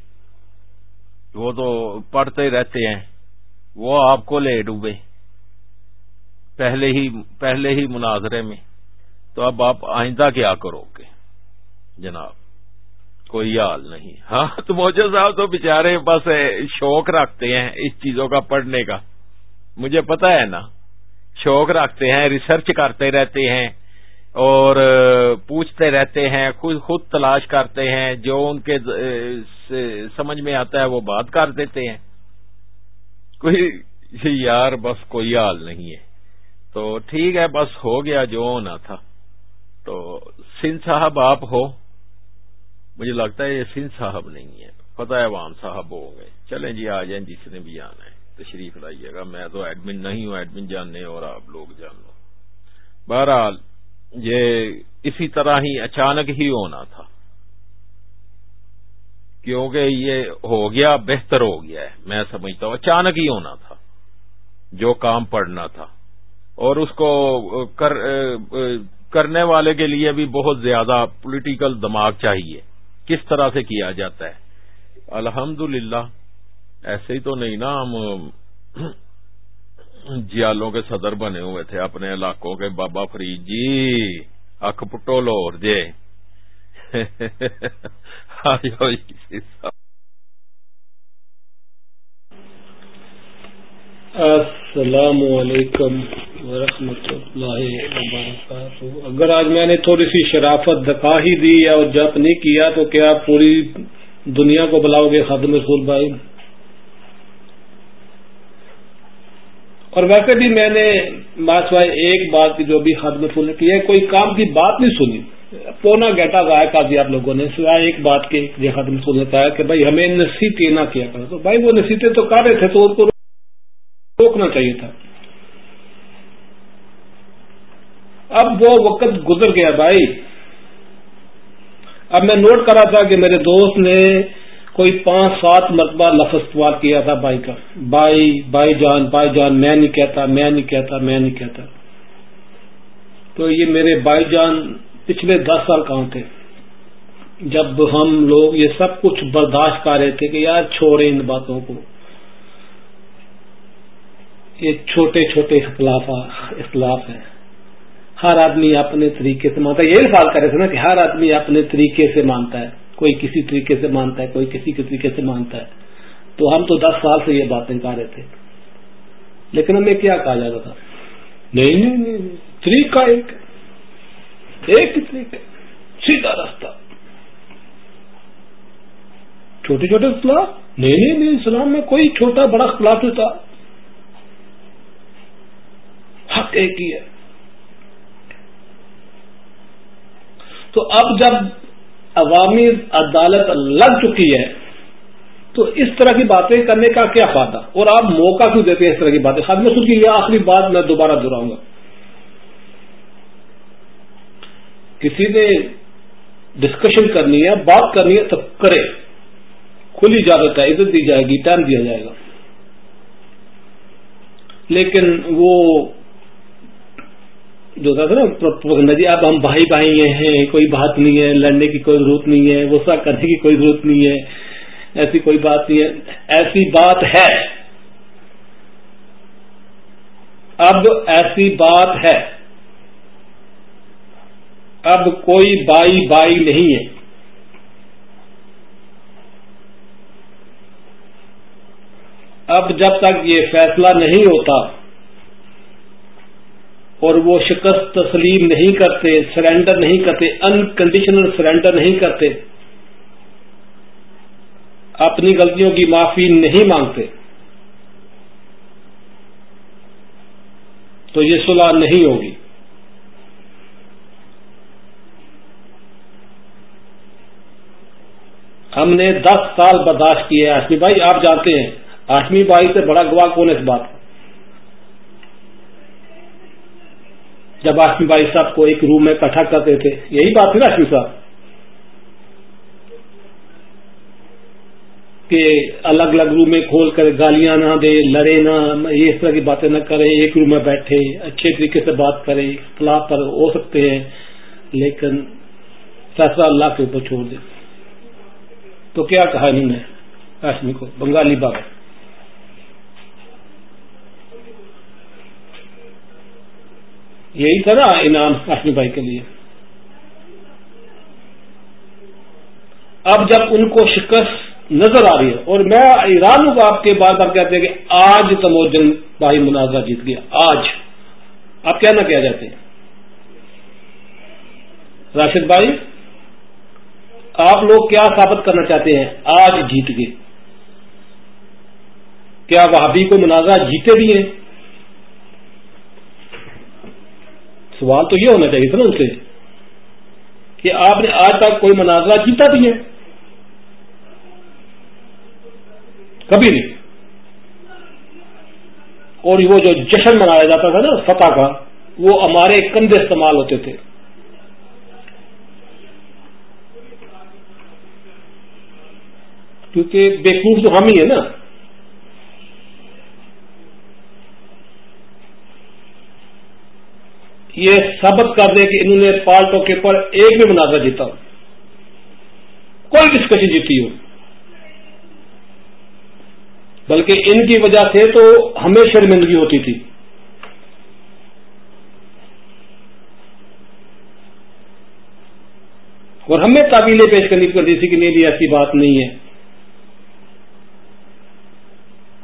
وہ تو پڑھتے رہتے ہیں، وہ آپ کو لے ڈوبے۔ پہلے ہی پہلے ہی مناظرے میں۔ تو اب آپ آئندہ کیا کرو گے؟ جناب کوئی حال نہیں۔ ہاں تو موجود صاحب تو بےچارے بس شوق رکھتے ہیں اس چیزوں کا پڑھنے کا۔ مجھے پتا ہے نا، شوق رکھتے ہیں ریسرچ کرتے رہتے ہیں اور پوچھتے رہتے ہیں، خود خود تلاش کرتے ہیں، جو ان کے سمجھ میں آتا ہے وہ بات کر دیتے ہیں۔ کوئی یار بس کوئی حال نہیں ہے۔ تو ٹھیک ہے، بس ہو گیا جو ہونا تھا۔ تو سندھ صاحب آپ ہو۔ مجھے لگتا ہے یہ سندھ صاحب نہیں ہے۔ پتہ ہے وام صاحب ہو گئے چلیں جی آ جائیں، جس نے بھی آنا ہے۔ تشریف لائیے گا۔ میں تو ایڈمن نہیں ہوں ایڈمن جاننے اور آپ لوگ جان لو۔ بہرحال، یہ اسی طرح ہی اچانک ہی ہونا تھا۔ کیونکہ یہ ہو گیا، بہتر ہو گیا ہے۔ میں سمجھتا ہوں، اچانک ہی ہونا تھا۔ جو کام پڑنا تھا۔ اور اس کو کر، کرنے والے کے لیے بھی بہت زیادہ پولیٹیکل دماغ چاہیے۔ کس طرح سے کیا جاتا ہے؟ الحمد ایسے ہی تو نہیں نا، ہم جیالوں کے صدر بنے ہوئے تھے، اپنے علاقوں کے بابا فرید جی۔ اک پٹو لور جے (laughs) السلام علیکم ورحمۃ اللہ وبرکاتہ۔ اگر آج میں نے تھوڑی سی شرافت دکھا ہی دی یا جپ نہیں کیا تو کیا پوری دنیا کو بلاؤ گے خادم رسول بھائی؟ اور ویسے بھی میں نے ماسوائے ایک بات کی جو بھی خاتمے پھول نے کی ہے، کوئی کام کی بات نہیں سنی۔ پونا گیٹا گایا کا دیا آپ لوگوں نے، سوائے ایک بات کے یہ خاتم پھول نے کہا کہ بھائی ہمیں نصیحتیں نہ کیا کرو۔ تو بھائی وہ نصیحتیں تو کر رہے تھے تو ان کو روکنا چاہیے تھا۔ اب وہ وقت گزر گیا بھائی۔ اب میں نوٹ کرا تھا کہ میرے دوست نے کوئی پانچ سات مرتبہ لفظ استعمال کیا تھا بائی کا۔ بائی بائی جان بائی جان، میں نہیں کہتا، میں نہیں کہتا، میں نہیں کہتا۔ تو یہ میرے بائی جان پچھلے دس سال کہاں تھے۔ جب ہم لوگ یہ سب کچھ برداشت کر رہے تھے کہ یار چھوڑے ان باتوں کو۔ یہ چھوٹے چھوٹے اختلاف اختلاف ہیں۔ ہر آدمی اپنے طریقے سے مانتا ہے۔ یہی سوال کر رہے تھے نا کہ ہر آدمی اپنے طریقے سے مانتا ہے۔ کوئی کسی طریقے سے مانتا ہے، کوئی کسی کے طریقے سے مانتا ہے۔ تو ہم تو دس سال سے یہ باتیں کر رہے تھے۔ لیکن ہمیں کیا کہا جاتا تھا؟ نہیں نہیں نہیں طریقہ ایک ایک طریقہ سیدھا راستہ چھوٹے چھوٹے اختلاف؟ نہیں نہیں نہیں۔ اسلام میں کوئی چھوٹا بڑا اختلاف نہیں تھا۔ حق ایک ہی ہے۔ تو اب جب عوامی عدالت لگ چکی ہے، تو اس طرح کی باتیں کرنے کا کیا فائدہ؟ اور آپ موقع کیوں دیتے ہیں اس طرح کی باتیں؟ خاتمہ سن کی یہ آخری بات میں دوبارہ دہراؤں گا۔ کسی نے ڈسکشن کرنی ہے، بات کرنی ہے تو کرے۔ کھلی اجازت ہے عزت دی جائے گی، ٹائم دیا جائے گا۔ لیکن وہ جو تھا نا جی اب ہم بھائی بھائی ہیں کوئی بات نہیں ہے، لڑنے کی کوئی ضرورت نہیں ہے غصہ کرنے کی کوئی ضرورت نہیں ہے، ایسی کوئی بات نہیں ہے، ایسی بات ہے۔ اب ایسی بات ہے۔ اب کوئی بائی بائی نہیں ہے۔ اب جب تک یہ فیصلہ نہیں ہوتا اور وہ شکست تسلیم نہیں کرتے سرینڈر نہیں کرتے انکنڈیشنل سرینڈر نہیں کرتے، اپنی غلطیوں کی معافی نہیں مانگتے۔ تو یہ صلاح نہیں ہوگی۔ ہم نے دس سال برداشت کیے آشمی بھائی، آپ جانتے ہیں، آشمی بھائی سے بڑا گواہ کون ہے اس بات جب آشمی بھائی صاحب کو ایک روم میں اکٹھا کرتے تھے، یہی بات تھی نا آشمی صاحب؟ کہ الگ الگ روم میں کھول کر گالیاں نہ دے، لڑے نہ، یہ اس طرح کی باتیں نہ کرے، ایک روم میں بیٹھے، اچھے طریقے سے بات کرے، اختلاف پر ہو سکتے ہیں، لیکن فیصلہ اللہ کے اوپر چھوڑ دے۔ تو کیا کہا انہوں نے آشمی کو؟ بنگالی بابا۔ یہی تھا نا انعام کاشمی بھائی کے لیے۔ اب جب ان کو شکست نظر آ رہی ہے، اور میں ایران کو آپ کے بار بار کہتے ہیں کہ آج تموجن بھائی مناظرہ جیت گیا۔ آج۔ آپ کیا نہ کیا جاتے۔ ہیں راشد بھائی، آپ لوگ کیا ثابت کرنا چاہتے ہیں؟ آج جیت گئے۔ کیا وہابی کو مناظرہ جیتے بھی ہیں؟ سوال تو یہ ہونا چاہیے تھا نا ان سے کہ آپ نے آج تک کوئی مناظرہ جیتا بھی ہے؟ کبھی نہیں۔ اور وہ جو جشن منایا جاتا تھا نا فتح کا، وہ ہمارے کندھے استعمال ہوتے تھے۔ کیونکہ بےخوف تو ہم ہی ہیں نا یہ ثابت کر دے کہ انہوں نے پالٹو کے پر ایک بھی مناظر جیتا ہو۔ کوئی ڈسکشن جیتی ہو۔ بلکہ ان کی وجہ سے تو ہمیں شرمندگی ہوتی تھی۔ اور ہمیں تعبیلیں پیش کرنی پڑتی تھی کہ نہیں بھی ایسی بات نہیں ہے۔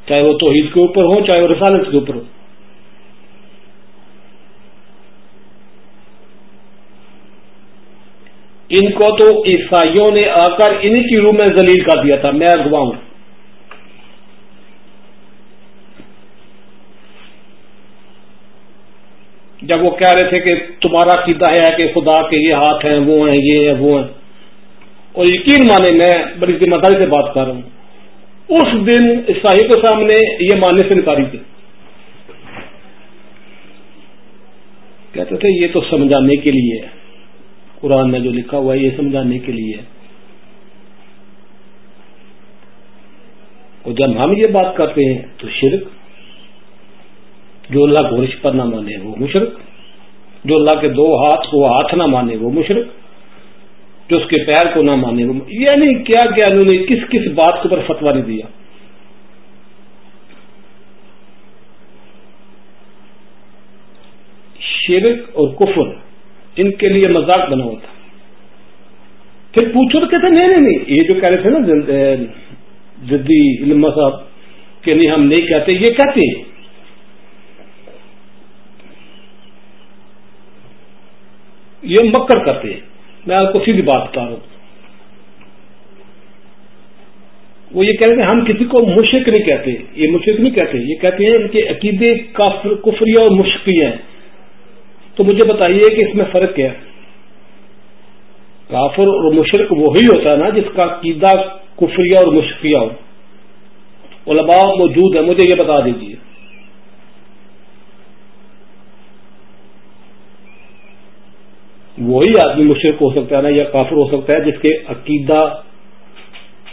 چاہے وہ توحید کے اوپر ہو، چاہے وہ رسالت کے اوپر ہو۔ ان کو تو عیسائیوں نے آ کر انہیں کی روح میں ذلیل کر دیا تھا، میں اگوا ہوں۔ جب وہ کہہ رہے تھے کہ تمہارا سیدھا ہے کہ خدا کے یہ ہاتھ ہیں، وہ ہیں، یہ ہیں، وہ ہیں۔ اور یقین مانے، میں بڑی ذمہ داری سے بات کر رہا ہوں۔ اس دن عیسائی کے سامنے یہ ماننے سے نکاری تھی کہتے تھے، یہ تو سمجھانے کے لیے ہے۔ قرآن میں جو لکھا ہوا ہے، یہ سمجھانے کے لیے۔ اور جب ہم یہ بات کرتے ہیں، تو شرک، جو اللہ کو رش پر نہ مانے، وہ مشرق جو اللہ کے دو ہاتھ کو ہاتھ نہ مانے، وہ مشرق جو اس کے پیر کو نہ مانے، وہ یعنی کیا کیا انہوں نے، کس کس بات کے اوپر فتوا نہیں دیا۔ شرک اور کفر ان کے لیے مذاق بنا ہوا تھا پھر پوچھو تو کہتے نہیں نہیں نہیں، یہ جو کہہ رہے تھے نا جدی علما صاحب کہ نہیں، ہم نہیں کہتے، یہ کہتے ہیں۔ یہ مکر کرتے ہیں۔ میں آپ کو سیدھی بات بتا رہا ہوں۔ وہ یہ کہتے ہیں ہم کسی کو مشرق نہیں کہتے، یہ مشرق نہیں کہتے، یہ کہتے ہیں کہ عقیدے کفری اور مشقی ہیں۔ تو مجھے بتائیے کہ اس میں فرق کیا ہے؟ کافر اور مشرق وہی ہوتا ہے نا جس کا عقیدہ کفریہ اور مشقیہ ہو۔ علماء موجود ہے مجھے یہ بتا دیجیے وہی آدمی مشرق ہو سکتا ہے نا یا کافر ہو سکتا ہے جس کے عقیدہ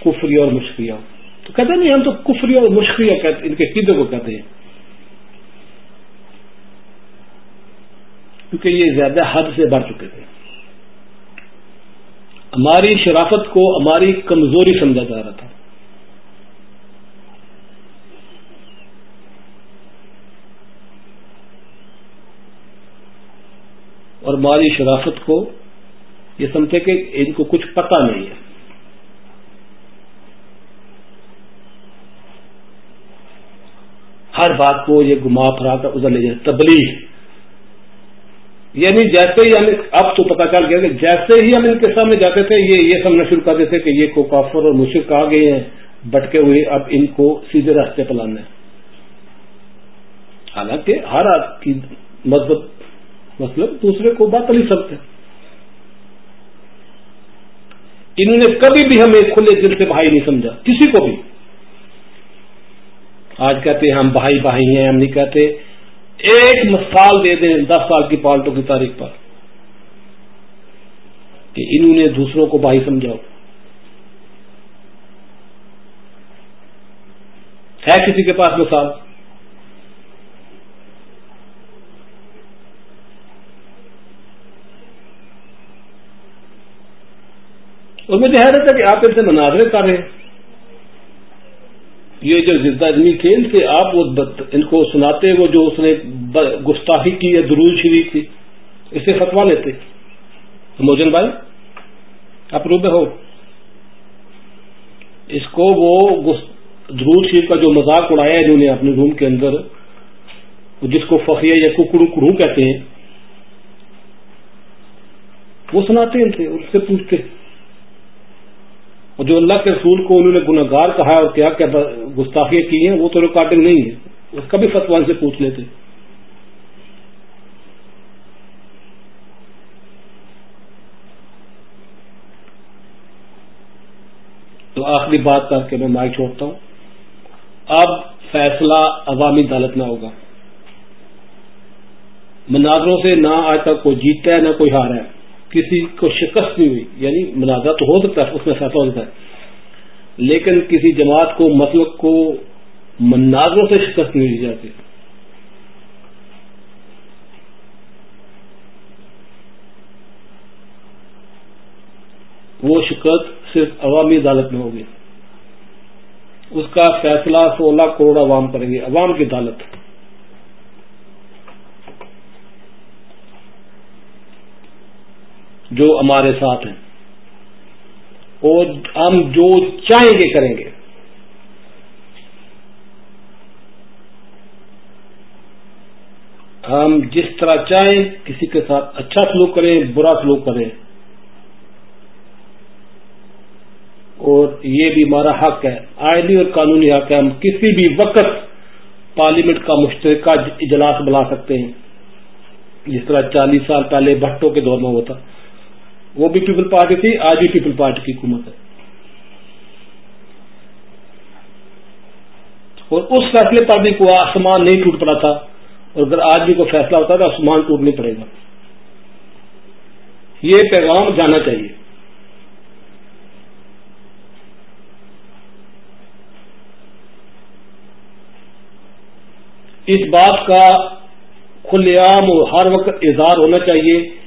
کفری اور مشکیا تو کہتے ہیں نہیں، ہم تو کفری اور مشکیا ان کے عقیدے کو کہتے ہیں۔ کیونکہ یہ زیادہ حد سے بڑھ چکے تھے۔ ہماری شرافت کو ہماری کمزوری سمجھا جا رہا تھا۔ اور ہماری شرافت کو یہ سمجھتے کہ ان کو کچھ پتہ نہیں ہے۔ ہر بات کو یہ گما پھرا کر ادھر لے جائے تبلیغ۔ یعنی جیسے ہی ہم اب تو پتا چل گیا کہ جیسے ہی ہم ان کے سامنے جاتے تھے، یہ یہ سمجھنا شروع کرتے تھے کہ یہ کو کافر اور مشرق آ گئے ہیں بٹکے ہوئے، اب ان کو سیدھے راستے پہ ہے۔ حالانکہ ہر آپ کی مذہب مطلب دوسرے کو بات نہیں سکتے انہوں نے کبھی بھی ہمیں کھلے دل سے بھائی نہیں سمجھا، کسی کو بھی۔ آج کہتے ہیں ہم بھائی بھائی ہیں، ہم نہیں کہتے۔ ایک مثال دے دیں دس سال کی پالٹوں کی تاریخ پر کہ انہوں نے دوسروں کو بھائی سمجھاؤ۔ ہے کسی کے پاس مثال؟ اور مجھے حیرت ہے کہ آپ ان سے مناظرے کر رہے ہیں۔ یہ جو زندہ آدمی کھیل تھے آپ وہ ان کو سناتے، وہ جو اس نے گستاخی کی یا درود شریف کی اس سے فتوا لیتے موجن بھائی، آپ روبے ہو۔ اس کو وہ درود شریف کا جو مذاق اڑایا انہوں نے اپنے روم کے اندر جس کو فخیہ یا ککڑو کڑو کہتے ہیں، وہ سناتے ہیں ان سے پوچھتے۔ اور جو اللہ کے رسول کو انہوں نے گناگار کہا اور کیا کیا گستاخیاں کی ہیں، وہ تو ریکارڈنگ نہیں ہے اس کا بھی فتوان سے پوچھ لیتے تو آخری بات کر کے میں مائک چھوڑتا ہوں۔ اب فیصلہ عوامی عدالت میں ہوگا۔ مناظروں سے نہ آج تک کوئی جیتتا ہے، نہ کوئی ہارا ہے۔ کسی کو شکست نہیں ہوئی یعنی منازع تو ہو سکتا ہے، اس میں فیصلہ ہوتا ہے۔ لیکن کسی جماعت کو، مسلک کو مناظروں سے شکست نہیں دی جاتی۔ وہ شکست صرف عوامی عدالت میں ہوگی۔ اس کا فیصلہ سولہ کروڑ عوام کریں گے عوام کی عدالت۔ جو ہمارے ساتھ ہیں۔ اور ہم جو چاہیں گے کریں گے۔ ہم جس طرح چاہیں کسی کے ساتھ اچھا سلوک کریں، برا سلوک کریں۔ اور یہ بھی ہمارا حق ہے۔ آئینی اور قانونی حق ہے۔ ہم کسی بھی وقت پارلیمنٹ کا مشترکہ اجلاس بلا سکتے ہیں۔ جس طرح چالیس سال پہلے بھٹو کے دور میں ہوتا وہ بھی پیپل پارٹی تھی، آج بھی پیپل پارٹی کی حکومت ہے۔ اور اس فیصلے پر بھی کوئی آسمان نہیں ٹوٹ پڑا تھا، اور اگر آج بھی کوئی فیصلہ ہوتا تو آسمان ٹوٹ نہیں پڑے گا۔ یہ پیغام جانا چاہیے۔ اس بات کا کھلے عام اور ہر وقت اظہار ہونا چاہیے۔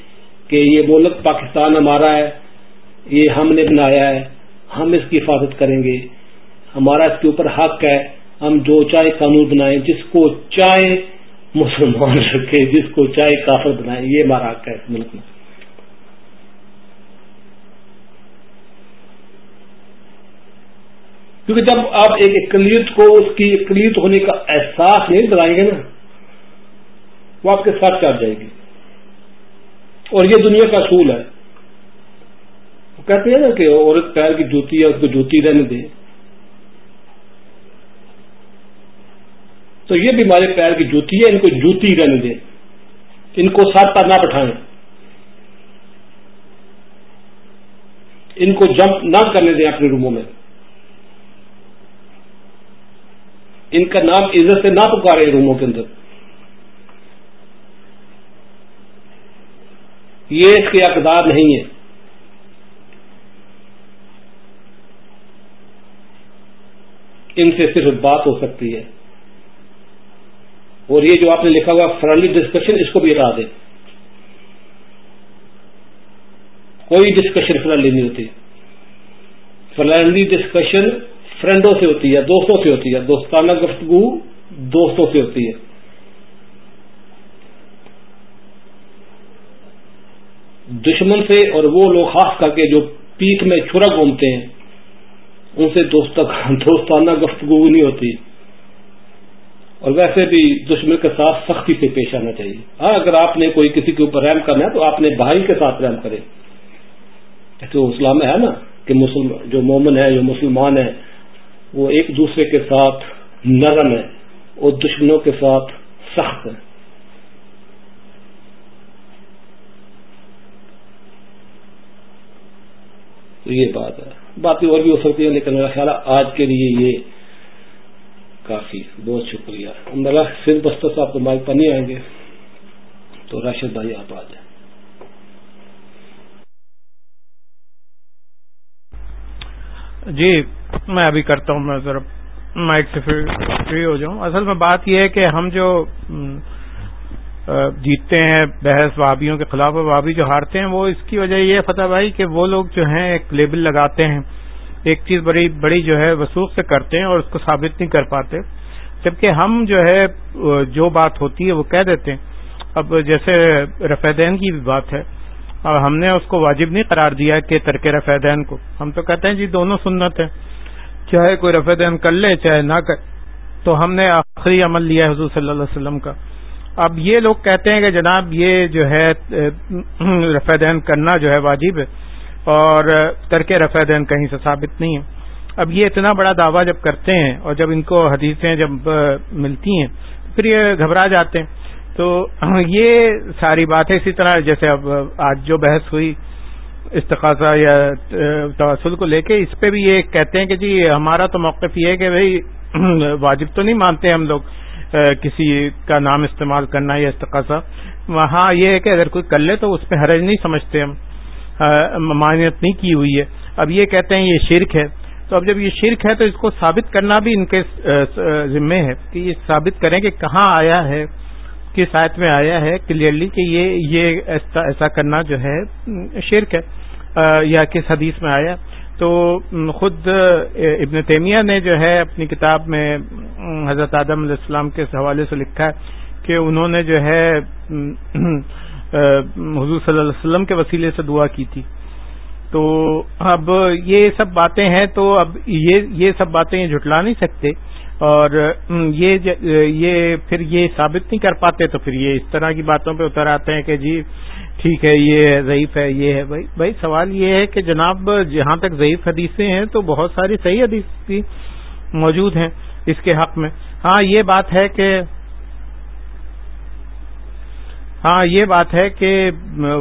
کہ یہ ملک پاکستان ہمارا ہے، یہ ہم نے بنایا ہے، ہم اس کی حفاظت کریں گے۔ ہمارا اس کے اوپر حق ہے، ہم جو چاہے قانون بنائیں، جس کو چاہے مسلمان (laughs) رکھے، جس کو چاہے کافر بنائیں، یہ ہمارا حق ہے۔ اس ملک میں۔ کیونکہ جب آپ ایک اقلیت کو، اس کی اقلیت ہونے کا احساس نہیں دلائیں گے نا، وہ آپ کے ساتھ چل جائے گی۔ اور یہ دنیا کا اصول ہے۔ کہتے ہیں نا کہ عورت پیر کی جوتی ہے، اس کو جوتی رہنے دے۔ تو یہ بھی ہمارے پیر کی جوتی ہے، ان کو جوتی رہنے دیں ان کو سر پر نہ بٹھائیں۔ ان کو جمپ نہ کرنے دیں اپنے روموں میں۔ ان کا نام عزت سے نہ پکارے روموں کے اندر۔ یہ اس کے اقدار نہیں ہے ان سے صرف بات ہو سکتی ہے۔ اور یہ جو آپ نے لکھا ہوا فرینڈلی ڈسکشن، اس کو بھی ہٹا دیں۔ کوئی ڈسکشن فرینڈلی نہیں ہوتی۔ فرینڈلی ڈسکشن فرینڈوں سے ہوتی ہے، دوستوں سے ہوتی ہے۔ دوستانہ گفتگو دوستوں سے ہوتی ہے۔ دشمن سے اور وہ لوگ خاص کر کے جو پیٹ میں چھرا گھومتے ہیں، ان سے دوستانہ گفتگو نہیں ہوتی۔ اور ویسے بھی دشمن کے ساتھ سختی سے پیش آنا چاہیے۔ ہاں اگر آپ نے کوئی کسی کے اوپر رحم کرنا ہے تو آپ نے بھائی کے ساتھ رحم کرے۔ تو اسلام میں ہے نا، کہ جو مومن ہے، جو مسلمان ہے، وہ ایک دوسرے کے ساتھ نرم ہے اور دشمنوں کے ساتھ سخت ہے۔ تو یہ بات ہے۔ باقی اور بھی ہو سکتی ہے، لیکن میرا خیال ہے آج کے لیے یہ کافی۔ بہت شکریہ۔ میرا صرف بستر صاحب کو مائک پر نہیں آئیں گے۔ تو راشد بھائی، آپ آ جائیں۔ جی میں ابھی کرتا ہوں، میں ذرا مائک سے فری ہو جاؤں۔ اصل میں بات یہ ہے کہ ہم جو جیتتے ہیں بحث وابیوں کے خلاف اور وابی جو ہارتے ہیں، وہ اس کی وجہ یہ فتح بھائی کہ وہ لوگ جو ہیں ایک لیبل لگاتے ہیں۔ ایک چیز بڑی بڑی جو ہے وسوخ سے کرتے ہیں اور اس کو ثابت نہیں کر پاتے۔ جبکہ ہم جو ہے جو بات ہوتی ہے وہ کہہ دیتے ہیں۔ اب جیسے رفیدین کی بھی بات ہے۔ اور ہم نے اس کو واجب نہیں قرار دیا کہ ترک رفیدین کو۔ ہم تو کہتے ہیں جی دونوں سنت ہیں۔ چاہے کوئی رفیدین کر لے، چاہے نہ کر۔ تو ہم نے آخری عمل لیا ہے حضور صلی اللہ علیہ وسلم کا۔ اب یہ لوگ کہتے ہیں کہ جناب یہ جو ہے رفیدین کرنا جو ہے واجب ہے، اور ترک رفیدین کہیں سے ثابت نہیں ہے۔ اب یہ اتنا بڑا دعویٰ جب کرتے ہیں اور جب ان کو حدیثیں جب ملتی ہیں، پھر یہ گھبرا جاتے ہیں۔ تو (clears throat) یہ ساری باتیں اسی طرح جیسے اب، آج جو بحث ہوئی استقاضہ یا توسل کو لے کے، اس پہ بھی یہ کہتے ہیں کہ جی ہمارا تو موقف یہ ہے کہ بھائی (clears throat) واجب تو نہیں مانتے ہم لوگ۔ کسی کا نام استعمال کرنا یا استقاضہ۔ وہاں یہ ہے کہ اگر کوئی کر لے تو اس پہ حرج نہیں سمجھتے ہم۔ ممانعت نہیں کی ہوئی ہے۔ اب یہ کہتے ہیں یہ شرک ہے۔ تو اب جب یہ شرک ہے تو اس کو ثابت کرنا بھی ان کے ذمے ہے کہ یہ ثابت کریں کہ کہاں آیا ہے، کس آیت میں آیا ہے کلیئرلی کہ یہ یہ ایسا کرنا جو ہے شرک ہے۔ یا کس حدیث میں آیا۔ تو خود ابن تیمیہ نے جو ہے اپنی کتاب میں حضرت آدم علیہ السلام کے حوالے سے لکھا ہے کہ انہوں نے جو ہے حضور صلی اللہ علیہ وسلم کے وسیلے سے دعا کی تھی۔ تو اب یہ سب باتیں ہیں تو اب یہ سب باتیں یہ جھٹلا نہیں سکتے۔ اور یہ یہ پھر یہ ثابت نہیں کر پاتے تو پھر یہ اس طرح کی باتوں پہ اتر آتے ہیں کہ جی ٹھیک ہے، یہ ضعیف ہے، یہ ہے۔ بھائی بھائی، سوال یہ ہے کہ جناب، جہاں تک ضعیف حدیثیں ہیں تو بہت ساری صحیح حدیث بھی موجود ہیں اس کے حق میں۔ ہاں یہ بات ہے کہ ہاں یہ بات ہے کہ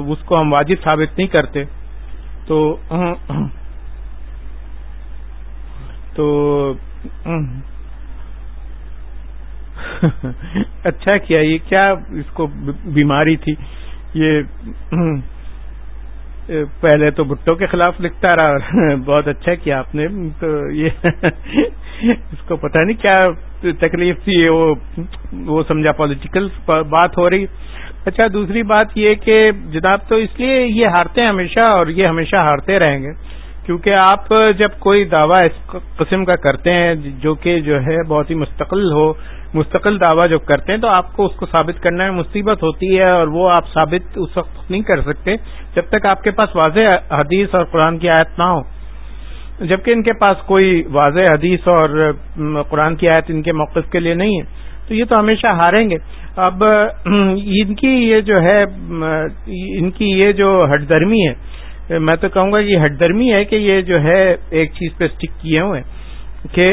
اس کو ہم واجب ثابت نہیں کرتے۔ تو تو (laughs) اچھا کیا یہ کیا اس کو بیماری تھی؟ (clears throat) یہ پہلے تو بھٹو کے خلاف لکھتا رہا۔ (laughs) بہت اچھا کیا آپ نے۔ تو یہ (laughs) اس کو پتہ نہیں کیا تکلیف تھی وہ سمجھا پالیٹیکل بات ہو رہی۔ اچھا دوسری بات یہ کہ جناب، تو اس لیے یہ ہارتے ہیں ہمیشہ اور یہ ہمیشہ ہارتے رہیں گے۔ کیونکہ آپ جب کوئی دعویٰ اس قسم کا کرتے ہیں، جو کہ جو ہے بہت ہی مستقل ہو مستقل دعویٰ جو کرتے ہیں تو آپ کو اس کو ثابت کرنے میں مصیبت ہوتی ہے اور وہ آپ ثابت اس وقت نہیں کر سکتے جب تک آپ کے پاس واضح حدیث اور قرآن کی آیت نہ ہو۔ جبکہ ان کے پاس کوئی واضح حدیث اور قرآن کی آیت ان کے موقف کے لیے نہیں ہے۔ تو یہ تو ہمیشہ ہاریں گے۔ اب ان کی یہ جو ہے ان کی یہ جو ہٹ درمی ہے، میں تو کہوں گا کہ ہٹ درمی ہے کہ یہ جو ہے ایک چیز پہ اسٹک کیے ہوئے کہ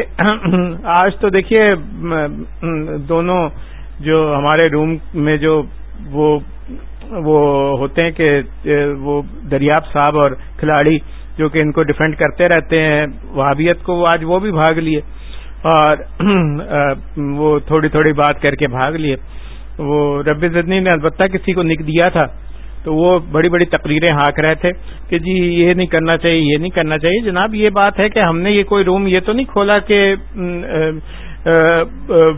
آج تو دیکھیے دونوں جو ہمارے روم میں جو وہ وہ ہوتے ہیں کہ وہ دریاب صاحب اور کھلاڑی جو کہ ان کو ڈیفینڈ کرتے رہتے ہیں، وہابیت کو آج وہ بھی بھاگ لیے اور وہ تھوڑی تھوڑی بات کر کے بھاگ لیے۔ وہ رب زدنی نے البتہ کسی کو نک دیا تھا۔ تو وہ بڑی بڑی تقریریں ہانک رہے تھے کہ جی یہ نہیں کرنا چاہیے، یہ نہیں کرنا چاہیے۔ جناب، یہ بات ہے کہ ہم نے یہ کوئی روم یہ تو نہیں کھولا کہ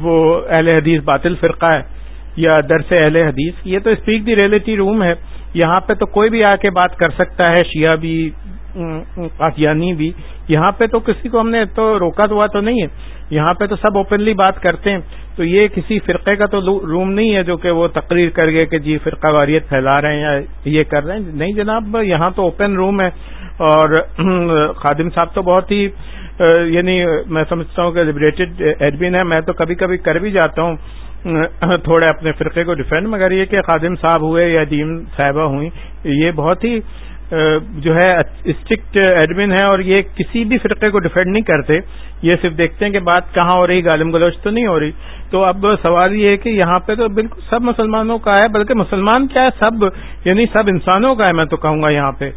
وہ اہل حدیث باطل فرقہ ہے یا درس اہل حدیث۔ یہ تو اسپیک دی ریئلٹی روم ہے۔ یہاں پہ تو کوئی بھی آ کے بات کر سکتا ہے، شیعہ بھی قادیانی بھی۔ یہاں پہ تو کسی کو ہم نے تو روکا ہوا تو نہیں ہے۔ یہاں پہ تو سب اوپنلی بات کرتے ہیں۔ تو یہ کسی فرقے کا تو روم نہیں ہے جو کہ وہ تقریر کر گئے کہ جی فرقہ واریت پھیلا رہے ہیں یا یہ کر رہے ہیں۔ نہیں جناب، یہاں تو اوپن روم ہے۔ اور (clears throat) خادم صاحب تو بہت ہی یعنی میں سمجھتا ہوں کہ لبریٹڈ ایڈمن ہے۔ میں تو کبھی کبھی کر بھی جاتا ہوں۔ (clears throat) تھوڑے اپنے فرقے کو ڈیفینڈ مگر یہ کہ خادم صاحب ہوئے یا دیم صاحبہ ہوئی یہ بہت ہی جو ہے اسٹرکٹ ایڈمن ہے اور یہ کسی بھی فرقے کو ڈیفینڈ نہیں کرتے۔ یہ صرف دیکھتے ہیں کہ بات کہاں ہو رہی غالم گلوچ تو نہیں ہو رہی۔ تو اب سوال یہ ہے کہ یہاں پہ تو بالکل سب مسلمانوں کا ہے، بلکہ مسلمان کیا ہے؟ سب یعنی سب انسانوں کا ہے، میں تو کہوں گا یہاں پہ۔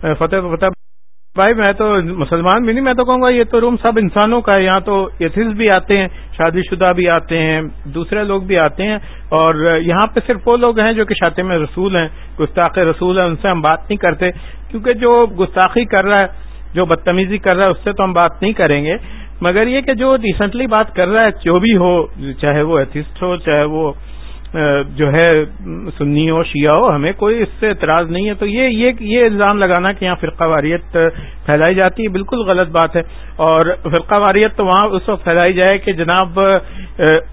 فتح فتح بھائی میں تو مسلمان بھی نہیں، میں تو کہوں گا یہ تو روم سب انسانوں کا ہے، یہاں تو ایتھز بھی آتے ہیں، شادی شدہ بھی آتے ہیں، دوسرے لوگ بھی آتے ہیں، اور یہاں پہ صرف وہ لوگ ہیں جو کہ شاطم رسول ہیں، گستاخ رسول ہیں، ان سے ہم بات نہیں کرتے، کیونکہ جو گستاخی کر رہا ہے، جو بدتمیزی کر رہا ہے، اس سے تو ہم بات نہیں کریں گے۔ مگر یہ کہ جو ریسنٹلی بات کر رہا ہے، جو بھی ہو، چاہے وہ ایتھسٹ ہو، چاہے وہ جو ہے، سنی ہو، شیعہ ہو، ہمیں کوئی اس سے اعتراض نہیں ہے۔ تو یہ یہ یہ الزام لگانا کہ یہاں فرقہ واریت پھیلائی جاتی ہے، بالکل غلط بات ہے۔ اور فرقہ واریت تو وہاں اس وقت پھیلائی جائے کہ جناب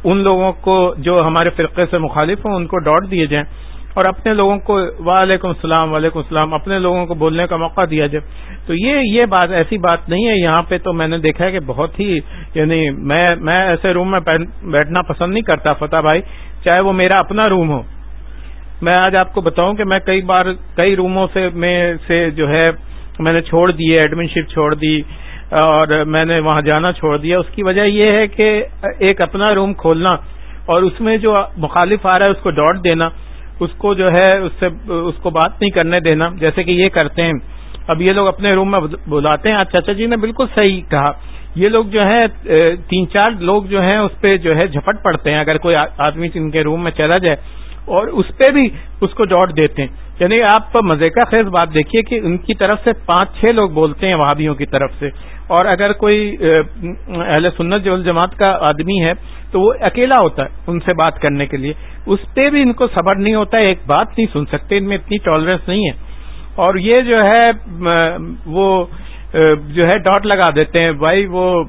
ان لوگوں کو جو ہمارے فرقے سے مخالف ہوں، ان کو ڈاٹ دیے جائیں اور اپنے لوگوں کو وعلیکم السلام وعلیکم السلام، اپنے لوگوں کو بولنے کا موقع دیا جائے۔ تو یہ یہ بات، ایسی بات نہیں ہے۔ یہاں پہ تو میں نے دیکھا ہے کہ بہت ہی یعنی میں میں ایسے روم میں بیٹھنا پسند نہیں کرتا فتح بھائی۔ چاہے وہ میرا اپنا روم ہو۔ میں آج آپ کو بتاؤں کہ میں کئی بار کئی روموں سے میں سے جو ہے میں نے چھوڑ دی ایڈمن شپ چھوڑ دی، اور میں نے وہاں جانا چھوڑ دیا۔ اس کی وجہ یہ ہے کہ ایک اپنا روم کھولنا اور اس میں جو مخالف آ رہا ہے اس کو ڈاٹ دینا، اس کو جو ہے اس سے اس کو بات نہیں کرنے دینا۔ جیسے کہ یہ کرتے ہیں۔ اب یہ لوگ اپنے روم میں بلاتے ہیں۔ چاچا جی نے بالکل صحیح کہا۔ یہ لوگ جو ہے تین چار لوگ جو ہیں، اس پہ جو ہے جھپٹ پڑتے ہیں۔ اگر کوئی آدمی ان کے روم میں چلا جائے اور اس پہ بھی اس کو ڈاٹ دیتے ہیں۔ یعنی آپ مزے کا خیز بات دیکھیے کہ ان کی طرف سے پانچ چھ لوگ بولتے ہیں وہابیوں کی طرف سے۔ اور اگر کوئی اہل سنت جو جماعت کا آدمی ہے تو وہ اکیلا ہوتا ہے ان سے بات کرنے کے لیے۔ اس پہ بھی ان کو صبر نہیں ہوتا ہے ایک بات نہیں سن سکتے، ان میں اتنی ٹالرنس نہیں ہے۔ اور یہ جو ہے وہ جو ہے ڈاٹ لگا دیتے ہیں۔ بھائی وہ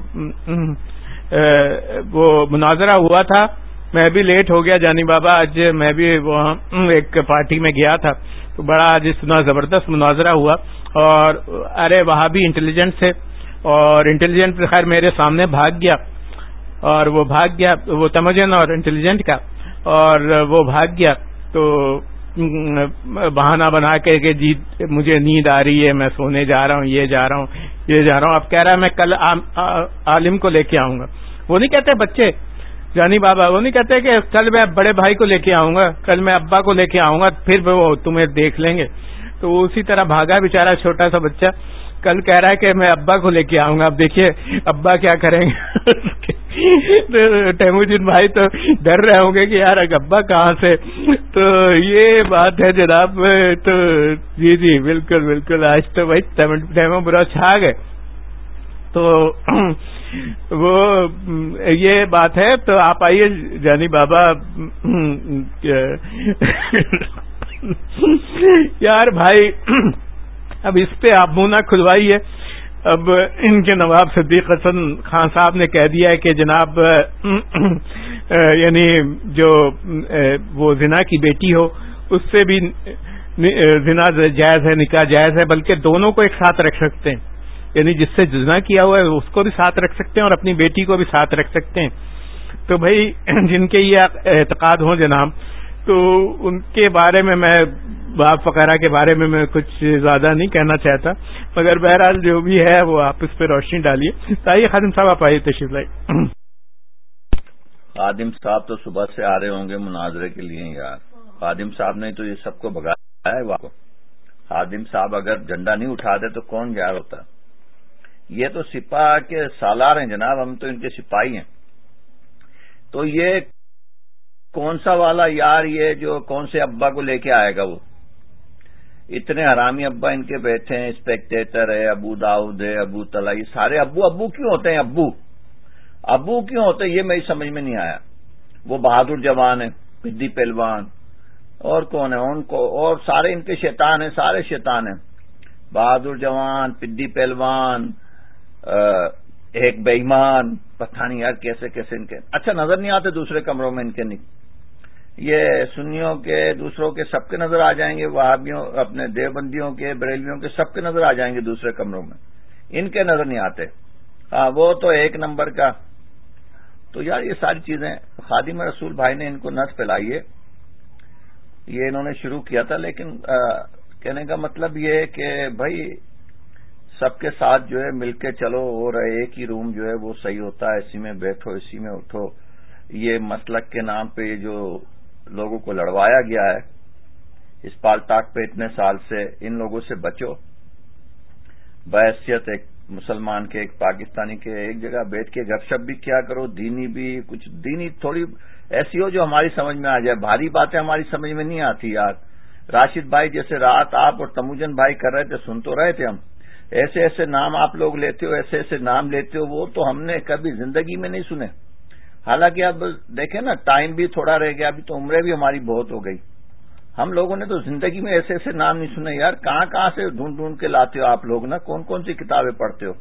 وہ مناظرہ ہوا تھا۔ میں بھی لیٹ ہو گیا جانی بابا۔ آج میں بھی وہاں ایک پارٹی میں گیا تھا۔ تو بڑا آج اتنا زبردست مناظرہ ہوا۔ اور ارے وہاں بھی انٹیلیجنٹ تھے۔ اور انٹیلیجنٹ خیر میرے سامنے بھاگ گیا۔ اور وہ بھاگ گیا، وہ تمجن اور انٹیلیجنٹ کا۔ اور وہ بھاگ گیا۔ تو بہانہ بنا کے کہ جی مجھے نیند آ رہی ہے، میں سونے جا رہا ہوں، یہ جا رہا ہوں، یہ جا رہا ہوں۔ اب کہہ رہا ہے میں کل عالم کو لے کے آؤں گا۔ وہ نہیں کہتے بچے، جانی بابا، وہ نہیں کہتے کہ کل میں بڑے بھائی کو لے کے آؤں گا، کل میں ابا کو لے کے آؤں گا، پھر وہ تمہیں دیکھ لیں گے۔ تو اسی طرح بھاگا بےچارا چھوٹا سا بچہ۔ کل کہہ رہا ہے کہ میں ابا کو لے کے آؤں گا۔ اب دیکھیے ابا کیا کریں گے۔ ٹیموجن بھائی تو ڈر رہے ہوں گے کہ یار ابا کہاں سے۔ تو یہ بات ہے جناب۔ تو جی جی بالکل بالکل۔ آج تو بھائی ٹیمو برا چھا گئے۔ تو وہ یہ بات ہے۔ تو آپ آئیے جانی بابا۔ یار بھائی اب اس پہ آپ منہ نہ کھلوائیے۔ اب ان کے نواب صدیق حسن خان صاحب نے کہہ دیا ہے کہ جناب یعنی جو، وہ زنا کی بیٹی ہو، اس سے بھی زنا جائز ہے، نکاح جائز ہے، بلکہ دونوں کو ایک ساتھ رکھ سکتے ہیں۔ یعنی جس سے جنا کیا ہوا ہے، اس کو بھی ساتھ رکھ سکتے ہیں اور اپنی بیٹی کو بھی ساتھ رکھ سکتے ہیں۔ تو بھائی، جن کے یہ اعتقاد ہوں جناب تو ان کے بارے میں میں باپ وغیرہ کے بارے میں میں کچھ زیادہ نہیں کہنا چاہتا، مگر بہرحال جو بھی ہے وہ آپ اس پہ روشنی ڈالیے۔ تائی خادم صاحب، آپ آئیے تشریف لائی خادم صاحب تو صبح سے آ رہے ہوں گے مناظرے کے لیے یار۔ خادم صاحب نے تو یہ سب کو بگایا ہے وہاں خادم صاحب اگر جھنڈا نہیں اٹھا دے تو کون یار ہوتا؟ یہ تو سپاہ کے سالار ہیں جناب، ہم تو ان کے سپاہی ہیں۔ تو یہ کون سا والا یار یہ جو کون سے ابا کو لے کے آئے گا وہ؟ اتنے حرامی ابا ان کے بیٹھے ہیں اسپیکٹیٹر ہے، ابو داؤد ہے، ابو تلا یہ سارے ابو ابو کیوں ہوتے ہیں؟ ابو۔ ابو کیوں ہوتے ہیں؟ یہ میری سمجھ میں نہیں آیا۔ وہ بہادر جوان ہے پدی پہلوان۔ اور کون ہے؟ ان کو اور سارے ان کے شیطان ہیں، سارے شیطان ہیں۔ بہادر جوان پدی پہلوان ایک بےمان پتہ نہیں یار کیسے کیسے ان کے اچھا نظر نہیں آتے دوسرے کمروں میں ان کے نہیں۔ یہ سنیوں کے، دوسروں کے سب کے نظر آ جائیں گے، وہابیوں، اپنے دیوبندیوں کے، بریلیوں کے سب کے نظر آ جائیں گے دوسرے کمروں میں۔ ان کے نظر نہیں آتے۔ ہاں وہ تو ایک نمبر کا۔ تو یار یہ ساری چیزیں، خادم رسول بھائی نے ان کو نس پلائیے یہ انہوں نے شروع کیا تھا، لیکن کہنے کا مطلب یہ ہے کہ بھائی، سب کے ساتھ جو ہے مل کے چلو اور ایک ہی روم جو ہے وہ صحیح ہوتا ہے، اسی میں بیٹھو، اسی میں اٹھو۔ یہ مسلک کے نام پہ جو لوگوں کو لڑوایا گیا ہے۔ اس پالتاک پہ اتنے سال سے ان لوگوں سے بچو۔ بحثیت ایک مسلمان کے، ایک پاکستانی کے، ایک جگہ بیٹھ کے گپ شپ بھی کیا کرو، دینی بھی کچھ دینی تھوڑی ایسی ہو جو ہماری سمجھ میں آ جائے۔ بھاری باتیں ہماری سمجھ میں نہیں آتی یار۔ راشد بھائی جیسے رات آپ اور تموجن بھائی کر رہے تھے، سن تو رہے تھے ہم۔ ایسے ایسے نام آپ لوگ لیتے ہو، ایسے ایسے نام لیتے ہو، وہ تو ہم نے کبھی زندگی میں نہیں سنے۔ حالانکہ اب دیکھیں نا ٹائم بھی تھوڑا رہ گیا، ابھی تو عمریں بھی ہماری بہت ہو گئی۔ ہم لوگوں نے تو زندگی میں ایسے ایسے نام نہیں سنے یار، کہاں کہاں سے ڈھونڈ ڈھونڈ کے لاتے ہو آپ لوگ نا؟ کون کون سی کتابیں پڑھتے ہو؟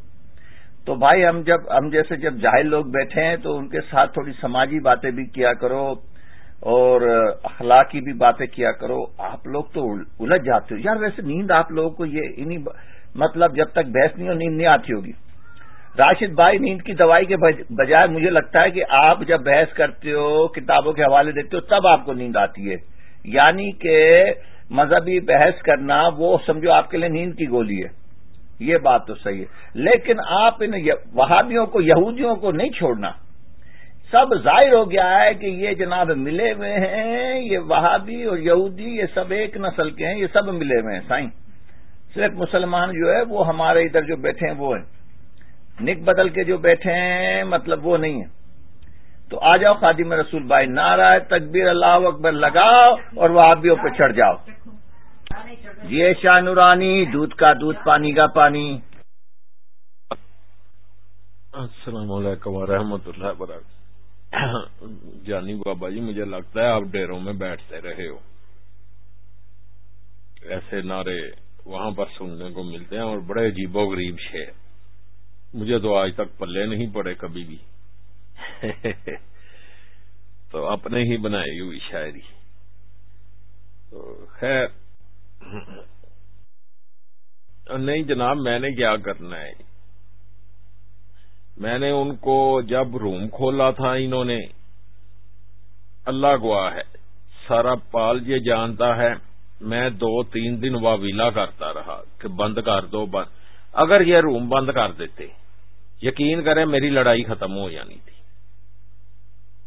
تو بھائی ہم جب، ہم جیسے جب جاہل لوگ بیٹھے ہیں تو ان کے ساتھ تھوڑی سماجی باتیں بھی کیا کرو اور اخلاقی بھی باتیں کیا کرو۔ آپ لوگ تو الجھ جاتے ہو۔ یار ویسے نیند آپ لوگوں کو یہ انہیں مطلب جب تک بحث نہیں ہو، نیند نہیں آتی ہوگی۔ راشد بھائی نیند کی دوائی کے بجائے مجھے لگتا ہے کہ آپ جب بحث کرتے ہو، کتابوں کے حوالے دیتے ہو، تب آپ کو نیند آتی ہے۔ یعنی کہ مذہبی بحث کرنا وہ سمجھو آپ کے لیے نیند کی گولی ہے۔ یہ بات تو صحیح ہے۔ لیکن آپ ان وہابیوں کو، یہودیوں کو نہیں چھوڑنا۔ سب ظاہر ہو گیا ہے کہ یہ جناب ملے ہوئے ہیں، یہ وہابی اور یہودی، یہ سب ایک نسل کے ہیں، یہ سب ملے ہوئے ہیں، سائیں۔ صرف مسلمان جو ہے، وہ ہمارے ادھر جو بیٹھے ہیں، وہ ہیں۔ نک بدل کے جو بیٹھے ہیں مطلب وہ نہیں ہے تو آ جاؤ خادم رسول بھائی نارا تکبیر اللہ اکبر لگاؤ اور وہ آبیوں پہ چڑھ جاؤ۔ یہ شاہ نورانی، دودھ کا دودھ، پانی کا پانی۔ السلام علیکم ورحمۃ اللہ وبرکاتہ۔ جانی بابا جی مجھے لگتا ہے آپ ڈیروں میں بیٹھتے رہے ہو۔ ایسے نعرے وہاں پر سننے کو ملتے ہیں اور بڑے عجیب و غریب شعر۔ مجھے تو آج تک پلے نہیں پڑے کبھی بھی۔ (laughs) تو اپنے ہی بنائی ہوئی شاعری۔ تو خیر۔ نہیں جناب میں نے کیا کرنا ہے؟ میں نے ان کو جب روم کھولا تھا انہوں نے اللہ گواہ ہے سارا پال یہ جانتا ہے میں دو تین دن واویلا کرتا رہا کہ بند کر دو بند۔ اگر یہ روم بند کر دیتے۔ یقین کریں میری لڑائی ختم ہو جانی تھی۔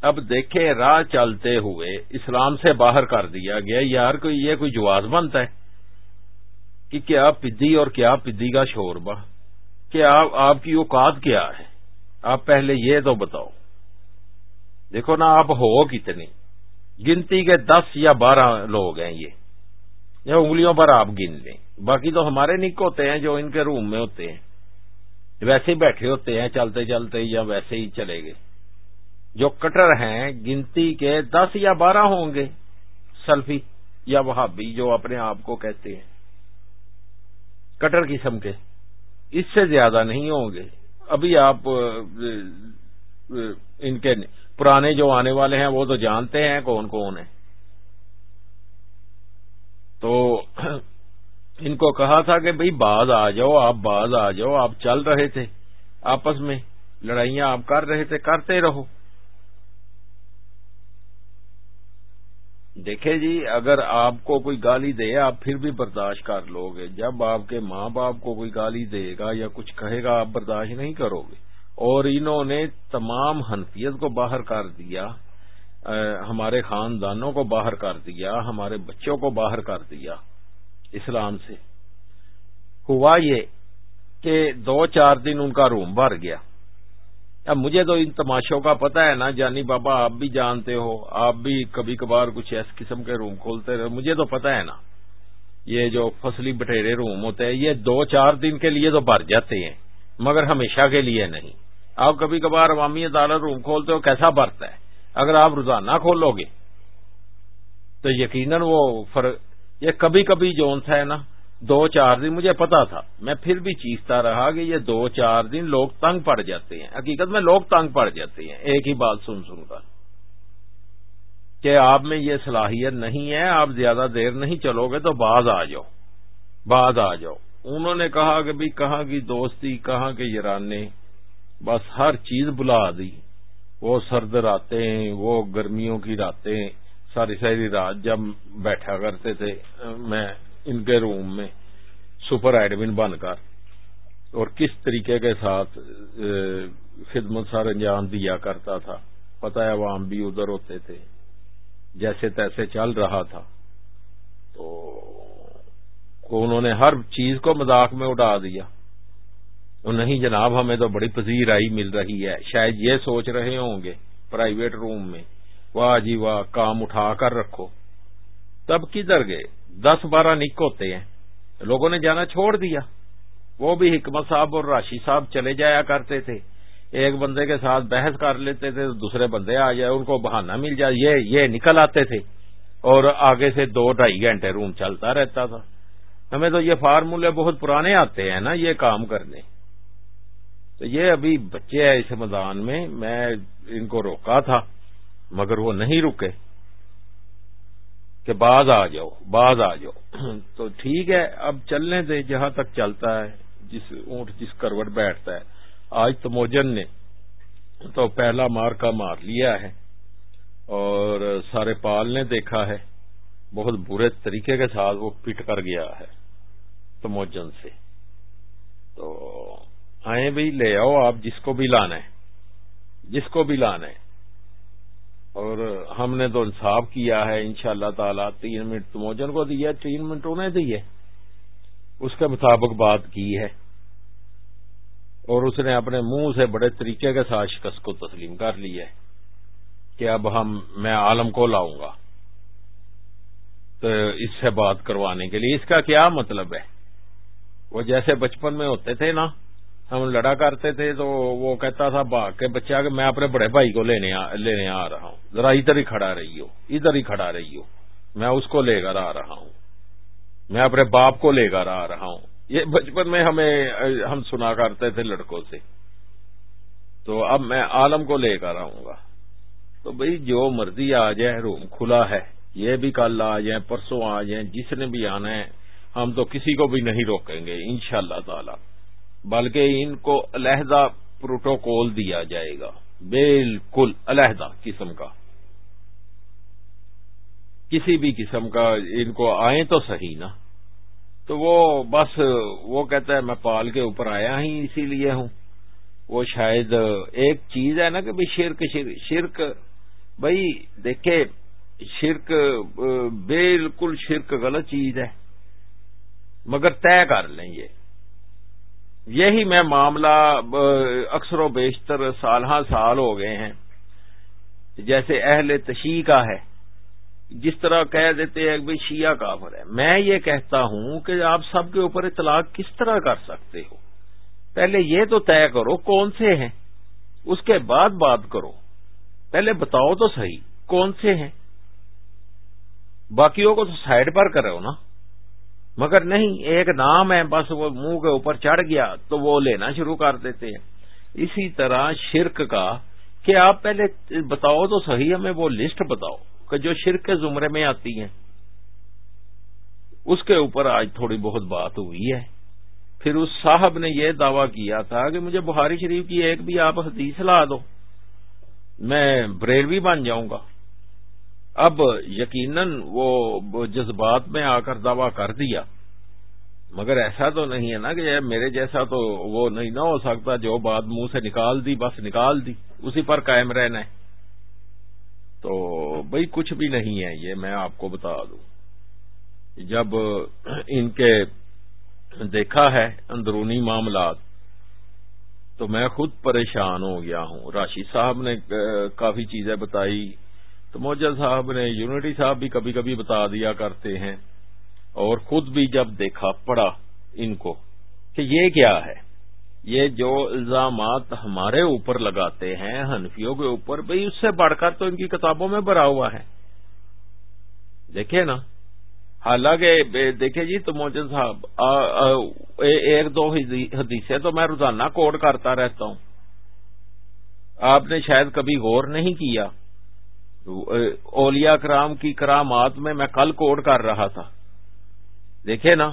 اب دیکھیں، راہ چلتے ہوئے اسلام سے باہر کر دیا گیا۔ یار، کوئی یہ کوئی جواز بنتا ہے کہ کیا پدی اور کیا پدی کا شوربہ؟ کہ آپ کی اوقات کیا ہے؟ آپ پہلے یہ تو بتاؤ۔ دیکھو نا، آپ ہو کتنی؟ گنتی کے دس یا بارہ لوگ ہیں یہ۔ یا انگلیوں پر آپ گن لیں۔ باقی تو ہمارے نک ہوتے ہیں جو ان کے روم میں ہوتے ہیں۔ ویسے ہی بیٹھے ہوتے ہیں، چلتے چلتے یا ویسے ہی چلے گئے۔ جو کٹر ہیں، گنتی کے دس یا بارہ ہوں گے۔ سلفی یا وہابی جو اپنے آپ کو کہتے ہیں۔ کٹر قسم کے۔ اس سے زیادہ نہیں ہوں گے۔ ابھی آپ ان کے پرانے جو آنے والے ہیں، وہ تو جانتے ہیں کون کون ہیں۔ تو ان کو کہا تھا کہ بھئی باز آ جاؤ، آپ باز آ جاؤ، آپ چل رہے تھے۔ آپس میں لڑائیاں آپ کر رہے تھے، کرتے رہو۔ دیکھیں جی اگر آپ کو کوئی گالی دے، آپ پھر بھی برداشت کر لو گے۔ جب آپ کے ماں باپ کو کوئی گالی دے گا یا کچھ کہے گا، آپ برداشت نہیں کرو گے۔ اور انہوں نے تمام حنفیت کو باہر کر دیا ہمارے خاندانوں کو باہر کر دیا، ہمارے بچوں کو باہر کر دیا۔ اسلام سے۔ ہوا یہ کہ دو چار دن ان کا روم بھر گیا۔ اب مجھے تو ان تماشوں کا پتہ ہے نا، جانی بابا، آپ بھی جانتے ہو، آپ بھی کبھی کبھار کچھ ایس قسم کے روم کھولتے رہے مجھے تو پتہ ہے نا، یہ جو فصلی بٹیرے روم ہوتے ہیں، یہ دو چار دن کے لیے تو بھر جاتے ہیں، مگر ہمیشہ کے لیے نہیں۔ آپ کبھی کبھار عوامی عدالت روم کھولتے ہو، کیسا بھرتا ہے؟ اگر آپ روزانہ کھولو گے، تو یقیناً وہ فرق یہ کبھی کبھی جون تھا ہے نا، دو چار دن مجھے پتا تھا۔ میں پھر بھی چیختا رہا کہ یہ دو چار دن لوگ تنگ پڑ جاتے ہیں۔ حقیقت میں لوگ تنگ پڑ جاتے ہیں۔ ایک ہی بات سن سن کر۔ کہ آپ میں یہ صلاحیت نہیں ہے، آپ زیادہ دیر نہیں چلو گے تو باز آ جاؤ۔ باز آ جاؤ۔ انہوں نے کہا کہ بھی کہاں کی دوستی، کہاں کے یارانے بس ہر چیز بلا دی۔ وہ سرد راتیں وہ گرمیوں کی راتیں۔ ساری ساری رات جب بیٹھا کرتے تھے، میں ان کے روم میں سپر ایڈمن بن کر اور کس طریقے کے ساتھ خدمت سر انجام دیا کرتا تھا، پتہ ہے عوام بھی ادھر ہوتے تھے، جیسے تیسے چل رہا تھا۔ تو انہوں نے ہر چیز کو مذاق میں اڑا دیا۔ نہیں جناب، ہمیں تو بڑی پذیر آئی مل رہی ہے، شاید یہ سوچ رہے ہوں گے پرائیویٹ روم میں۔ واہ جی واہ، کام اٹھا کر رکھو۔ تب کدھر گئے؟ دس بارہ نک ہوتے ہیں۔ لوگوں نے جانا چھوڑ دیا۔ وہ بھی حکمت صاحب اور راشی صاحب چلے جایا کرتے تھے۔ ایک بندے کے ساتھ بحث کر لیتے تھے، دوسرے بندے آ جائے، ان کو بہانہ مل جائے۔ یہ یہ نکل آتے تھے۔ اور آگے سے دو ڈھائی گھنٹے روم چلتا رہتا تھا۔ ہمیں تو یہ فارمولے بہت پرانے آتے ہیں نا، یہ کام کرنے۔ تو یہ ابھی بچے ہیں اس میدان میں میں ان کو روکا تھا۔ مگر وہ نہیں رکے کہ باز آ جاؤ، باز آ جاؤ۔ تو ٹھیک ہے، اب چلنے دے جہاں تک چلتا ہے، جس اونٹ، جس کروٹ بیٹھتا ہے۔ آج تو موجن نے تو پہلا مار کا مار لیا ہے اور سارے پال نے دیکھا ہے۔ بہت برے طریقے کے ساتھ وہ پٹ کر گیا ہے تو موجن سے۔ تو آئے بھی، لے آؤ، آپ جس کو بھی لانا ہے، جس کو بھی لانا ہے۔ اور ہم نے تو انصاف کیا ہے ان شاء اللہ تعالی تین منٹ موجن کو دیا تین منٹ انہیں دیے اس کے مطابق بات کی ہے۔ اور اس نے اپنے منہ سے بڑے طریقے کے ساتھ شکست کو تسلیم کر لی ہے کہ اب ہم، میں عالم کو لاؤں گا۔ تو اس سے بات کروانے کے لیے اس کا کیا مطلب ہے؟ وہ جیسے بچپن میں ہوتے تھے نا ہم لڑا کرتے تھے تو وہ کہتا تھا با کے بچہ کہ میں اپنے بڑے بھائی کو لینے لینے آ رہا ہوں۔ ذرا ادھر ہی کھڑا رہی ہو ادھر ہی کھڑا رہی ہو میں اس کو لے کر آ رہا ہوں۔ میں اپنے باپ کو لے کر آ رہا ہوں۔ یہ بچپن میں ہمیں، ہم سنا کرتے تھے لڑکوں سے۔ تو اب میں عالم کو لے کر آؤں گا۔ تو بھئی جو مرضی آ جائے، روم کھلا ہے۔ یہ بھی کل آ جائیں، پرسوں آ جائیں، جس نے بھی آنا ہے، ہم تو کسی کو بھی نہیں روکیں گے ان شاء اللہ تعالی۔ بلکہ ان کو علیحدہ پروٹوکول دیا جائے گا۔ بالکل علیحدہ قسم کا۔ کسی بھی قسم کا ان کو آئے تو صحیح نا۔ تو وہ بس وہ کہتا ہے میں پال کے اوپر آیا ہی اسی لیے ہوں۔ وہ شاید ایک چیز ہے نا کہ بھائی شرک شرک شرک۔ بھائی دیکھے شرک، بالکل شرک غلط چیز ہے۔ مگر طے کر لیں یہ۔ یہی میں معاملہ اکثر و بیشتر سال ہاں سال ہو گئے ہیں۔ جیسے اہل تشیع کا ہے، جس طرح کہہ دیتے ہیں کہ شیعہ کافر ہے۔ میں یہ کہتا ہوں کہ آپ سب کے اوپر اطلاق کس طرح کر سکتے ہو؟ پہلے یہ تو طے کرو کون سے ہیں، اس کے بعد بات کرو۔ پہلے بتاؤ تو صحیح، کون سے ہیں؟ باقیوں کو تو سائڈ پر کرو نا۔ مگر نہیں، ایک نام ہے، بس وہ منہ کے اوپر چڑھ گیا تو وہ لینا شروع کر دیتے ہیں۔ اسی طرح شرک کا، کہ آپ پہلے بتاؤ تو صحیح، ہمیں وہ لسٹ بتاؤ کہ جو شرک کے زمرے میں آتی ہیں۔ اس کے اوپر آج تھوڑی بہت بات ہوئی ہے۔ پھر اس صاحب نے یہ دعویٰ کیا تھا کہ مجھے بخاری شریف کی ایک بھی آپ حدیث لا دو۔ میں بریلوی بن جاؤں گا۔ اب یقیناً وہ جذبات میں آ کر دعویٰ کر دیا۔ مگر ایسا تو نہیں ہے نا کہ میرے جیسا تو وہ نہیں نہ ہو سکتا جو بات منہ سے نکال دی، بس نکال دی، اسی پر قائم رہنا ہے۔ تو بھائی کچھ بھی نہیں ہے، یہ میں آپ کو بتا دوں۔ جب ان کے دیکھا ہے اندرونی معاملات، تو میں خود پریشان ہو گیا ہوں۔ راشد صاحب نے کافی چیزیں بتائی۔ تو موجد صاحب نے یونٹی صاحب بھی کبھی کبھی بتا دیا کرتے ہیں اور خود بھی جب دیکھا پڑا ان کو کہ یہ کیا ہے؟ یہ جو الزامات ہمارے اوپر لگاتے ہیں، حنفیوں کے اوپر بھئی اس سے بڑھ کر تو ان کی کتابوں میں بھرا ہوا ہے۔ دیکھیں نا۔ حالانکہ دیکھیں جی تو موجود صاحب ایک دو حدیثیں تو میں روزانہ کوڈ کرتا رہتا ہوں۔ آپ نے شاید کبھی غور نہیں کیا۔ اولیاء کرام کی کرامات میں میں کل کوڈ کر رہا تھا۔ دیکھے نا،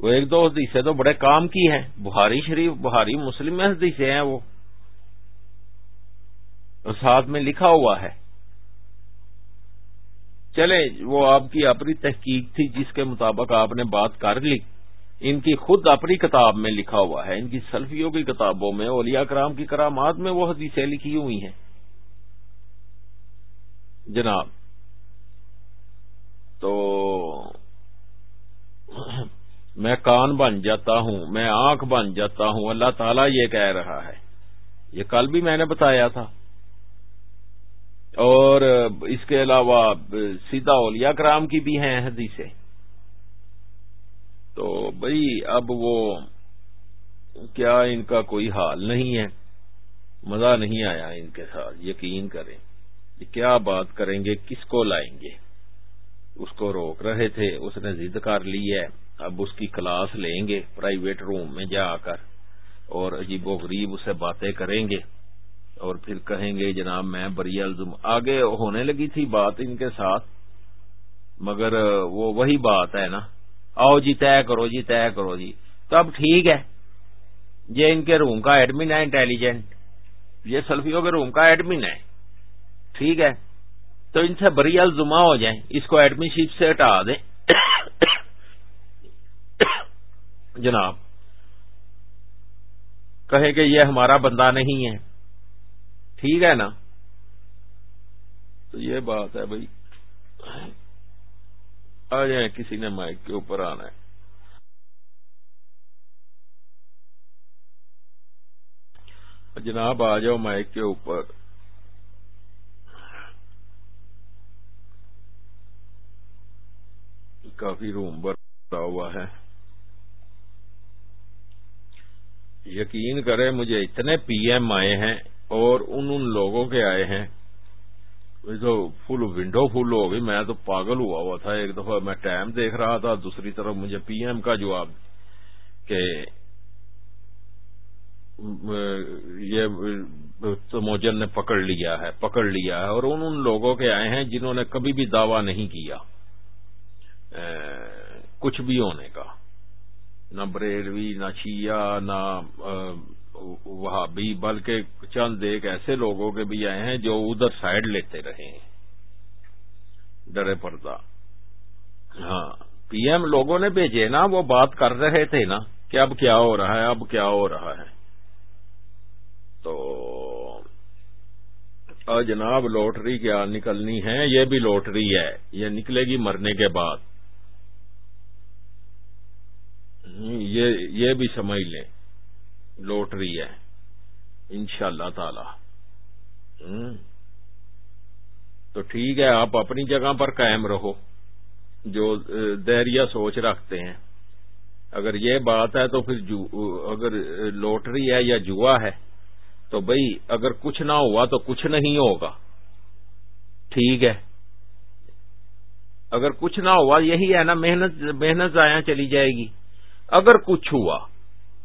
وہ ایک دو حدیثیں تو بڑے کام کی ہیں۔ بہاری شریف بہاری مسلم میں حدیثیں ہیں وہ۔ ساتھ میں لکھا ہوا ہے۔ چلے وہ آپ کی اپنی تحقیق تھی جس کے مطابق آپ نے بات کر لی۔ ان کی خود اپنی کتاب میں لکھا ہوا ہے۔ ان کی سلفیوں کی کتابوں میں، اولیاء کرام کی کرامات میں وہ حدیثیں لکھی ہوئی ہیں۔ جناب تو میں کان بن جاتا ہوں، میں آنکھ بن جاتا ہوں، اللہ تعالیٰ یہ کہہ رہا ہے۔ یہ کل بھی میں نے بتایا تھا۔ اور اس کے علاوہ سیدھا اولیاء کرام کی بھی ہیں حدیثیں۔ تو بھائی اب وہ کیا ان کا کوئی حال نہیں ہے؟ مزہ نہیں آیا ان کے ساتھ، یقین کریں۔ کیا بات کریں گے، کس کو لائیں گے؟ اس کو روک رہے تھے، اس نے ضد کر لی ہے۔ اب اس کی کلاس لیں گے پرائیویٹ روم میں جا کر۔ اور عجیب و غریب اسے باتیں کریں گے۔ اور پھر کہیں گے، جناب میں بری الزم آگے ہونے لگی تھی بات ان کے ساتھ۔ مگر وہ وہی بات ہے نا۔ آؤ جی طے کرو جی طے کرو جی۔ تو اب ٹھیک ہے۔ یہ ان کے روم کا ایڈمن ہے انٹیلیجنٹ یہ سلفیوں کے روم کا ایڈمن ہے۔ ٹھیک ہے؟ تو ان سے بری الزما ہو جائیں۔ اس کو ایڈمن سے ہٹا دیں۔ جناب، کہے کہ یہ ہمارا بندہ نہیں ہے۔ ٹھیک ہے نا؟ تو یہ بات ہے بھائی۔ آ جائیں، کسی نے مائک کے اوپر آنا ہے۔ جناب، آ جاؤ مائک کے اوپر۔ کافی روم بھرا ہوا ہے۔ یقین کرے مجھے اتنے پی ایم آئے ہیں اور ان ان لوگوں کے آئے ہیں۔ تو فل ونڈو فل ہو گئی۔ میں تو پاگل ہوا ہوا تھا۔ ایک دفعہ میں ٹائم دیکھ رہا تھا، دوسری طرف مجھے پی ایم کا جواب کہ یہ موجن نے پکڑ لیا ہے، پکڑ لیا ہے اور ان ان لوگوں کے آئے ہیں جنہوں نے کبھی بھی دعویٰ نہیں کیا۔ کچھ بھی ہونے کا۔ نہ بریلوی، نہ شیعہ، نہ وہاں بھی بلکہ چند ایک ایسے لوگوں کے بھی آئے ہیں جو ادھر سائڈ لیتے رہے ہیں۔ ڈرے پردہ۔ ہاں پی ایم لوگوں نے بھیجے نا، وہ بات کر رہے تھے نا کہ اب کیا ہو رہا ہے، اب کیا ہو رہا ہے۔ تو جناب، لوٹری کیا نکلنی ہے؟ یہ بھی لوٹری ہے۔ یہ نکلے گی مرنے کے بعد۔ یہ یہ بھی سمجھ لیں، لوٹری ہے ان شاء اللہ تعالی تو ٹھیک ہے، آپ اپنی جگہ پر قائم رہو، جو دہریا سوچ رکھتے ہیں۔ اگر یہ بات ہے تو پھر اگر لوٹری ہے یا جوا ہے، تو بھائی اگر کچھ نہ ہوا تو کچھ نہیں ہوگا۔ ٹھیک ہے۔ اگر کچھ نہ ہوا، یہی ہے نا، محنت محنت ضائع چلی جائے گی۔ اگر کچھ ہوا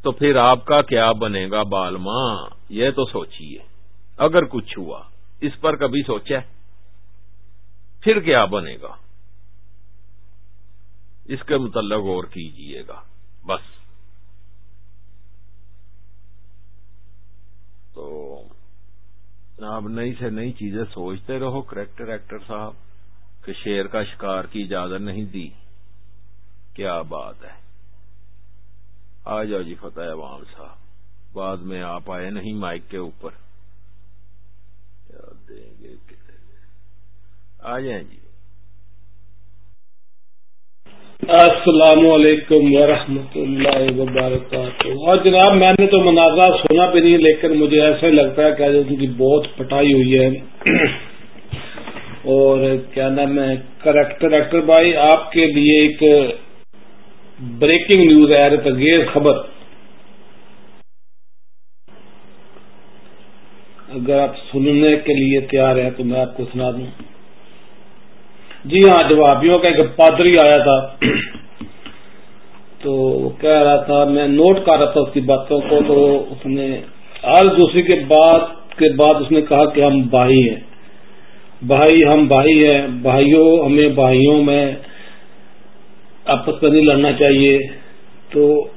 تو پھر آپ کا کیا بنے گا بالما؟ یہ تو سوچیے۔ اگر کچھ ہوا، اس پر کبھی سوچا پھر کیا بنے گا؟ اس کے متعلق غور کیجیے گا۔ بس۔ تو آپ نئی سے نئی چیزیں سوچتے رہو، کریکٹر، ایکٹر صاحب، کہ شیر کا شکار کی اجازت نہیں دی، کیا بات ہے؟ آ جاؤ جی فتح عوام صاحب۔ بعد میں آپ آئے، نہیں مائک کے اوپر۔ دیں گے آ جائیں جی۔ السلام علیکم ورحمۃ اللہ وبرکاتہ۔ اور جناب، میں نے تو مناظرہ سنا بھی نہیں، لیکن مجھے ایسا ہی لگتا ہے کہ آج ان کی بہت پٹائی ہوئی ہے۔ اور کیا نام ہے، کریکٹر، ایکٹر بھائی، آپ کے لیے ایک بریکنگ نیوز ہے تغیر خبر۔ اگر آپ سننے کے لیے تیار ہیں تو میں آپ کو سنا دوں۔ جی ہاں جوابیوں کا ایک پادری آیا تھا، تو وہ کہہ رہا تھا، میں نوٹ کر رہا تھا اس کی باتوں کو، تو اس نے ہر دوسری کے بعد کے بعد اس نے کہا کہ ہم بھائی ہیں۔ بھائی، ہم بھائی ہیں۔ بھائیوں، ہمیں بھائیوں میں آپس میں نہیں لڑنا چاہیے۔ تو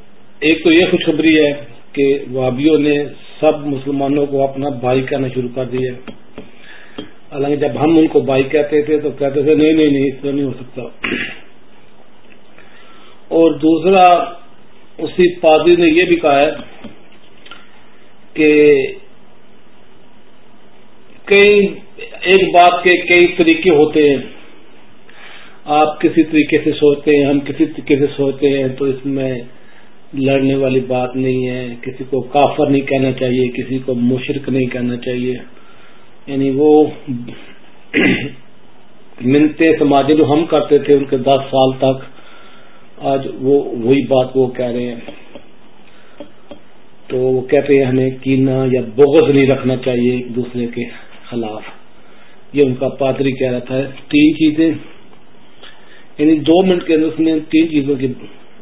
ایک تو یہ خوشخبری ہے کہ وابیوں نے سب مسلمانوں کو اپنا بھائی کہنا شروع کر دیا۔ حالانکہ جب ہم ان کو بائی کہتے تھے تو کہتے تھے، نہیں نہیں نہیں، اس طرح نہیں ہو سکتا۔ اور دوسرا، اسی پادری نے یہ بھی کہا ہے کہ کئی، ایک بات کے کئی طریقے ہوتے ہیں۔ آپ کسی طریقے سے سوچتے ہیں، ہم کسی طریقے سے سوچتے ہیں تو اس میں لڑنے والی بات نہیں ہے۔ کسی کو کافر نہیں کہنا چاہیے، کسی کو مشرق نہیں کہنا چاہیے۔ یعنی وہ منتے سماجی جو ہم کرتے تھے ان کے دس سال تک، آج وہ وہی بات وہ کہہ رہے ہیں۔ تو وہ کہتے ہیں، ہمیں کینا یا بغض نہیں رکھنا چاہیے ایک دوسرے کے خلاف۔ یہ ان کا پادری کہہ رہا تھا۔ تین چیزیں یعنی دو منٹ کے اندر اس نے تین چیزوں کی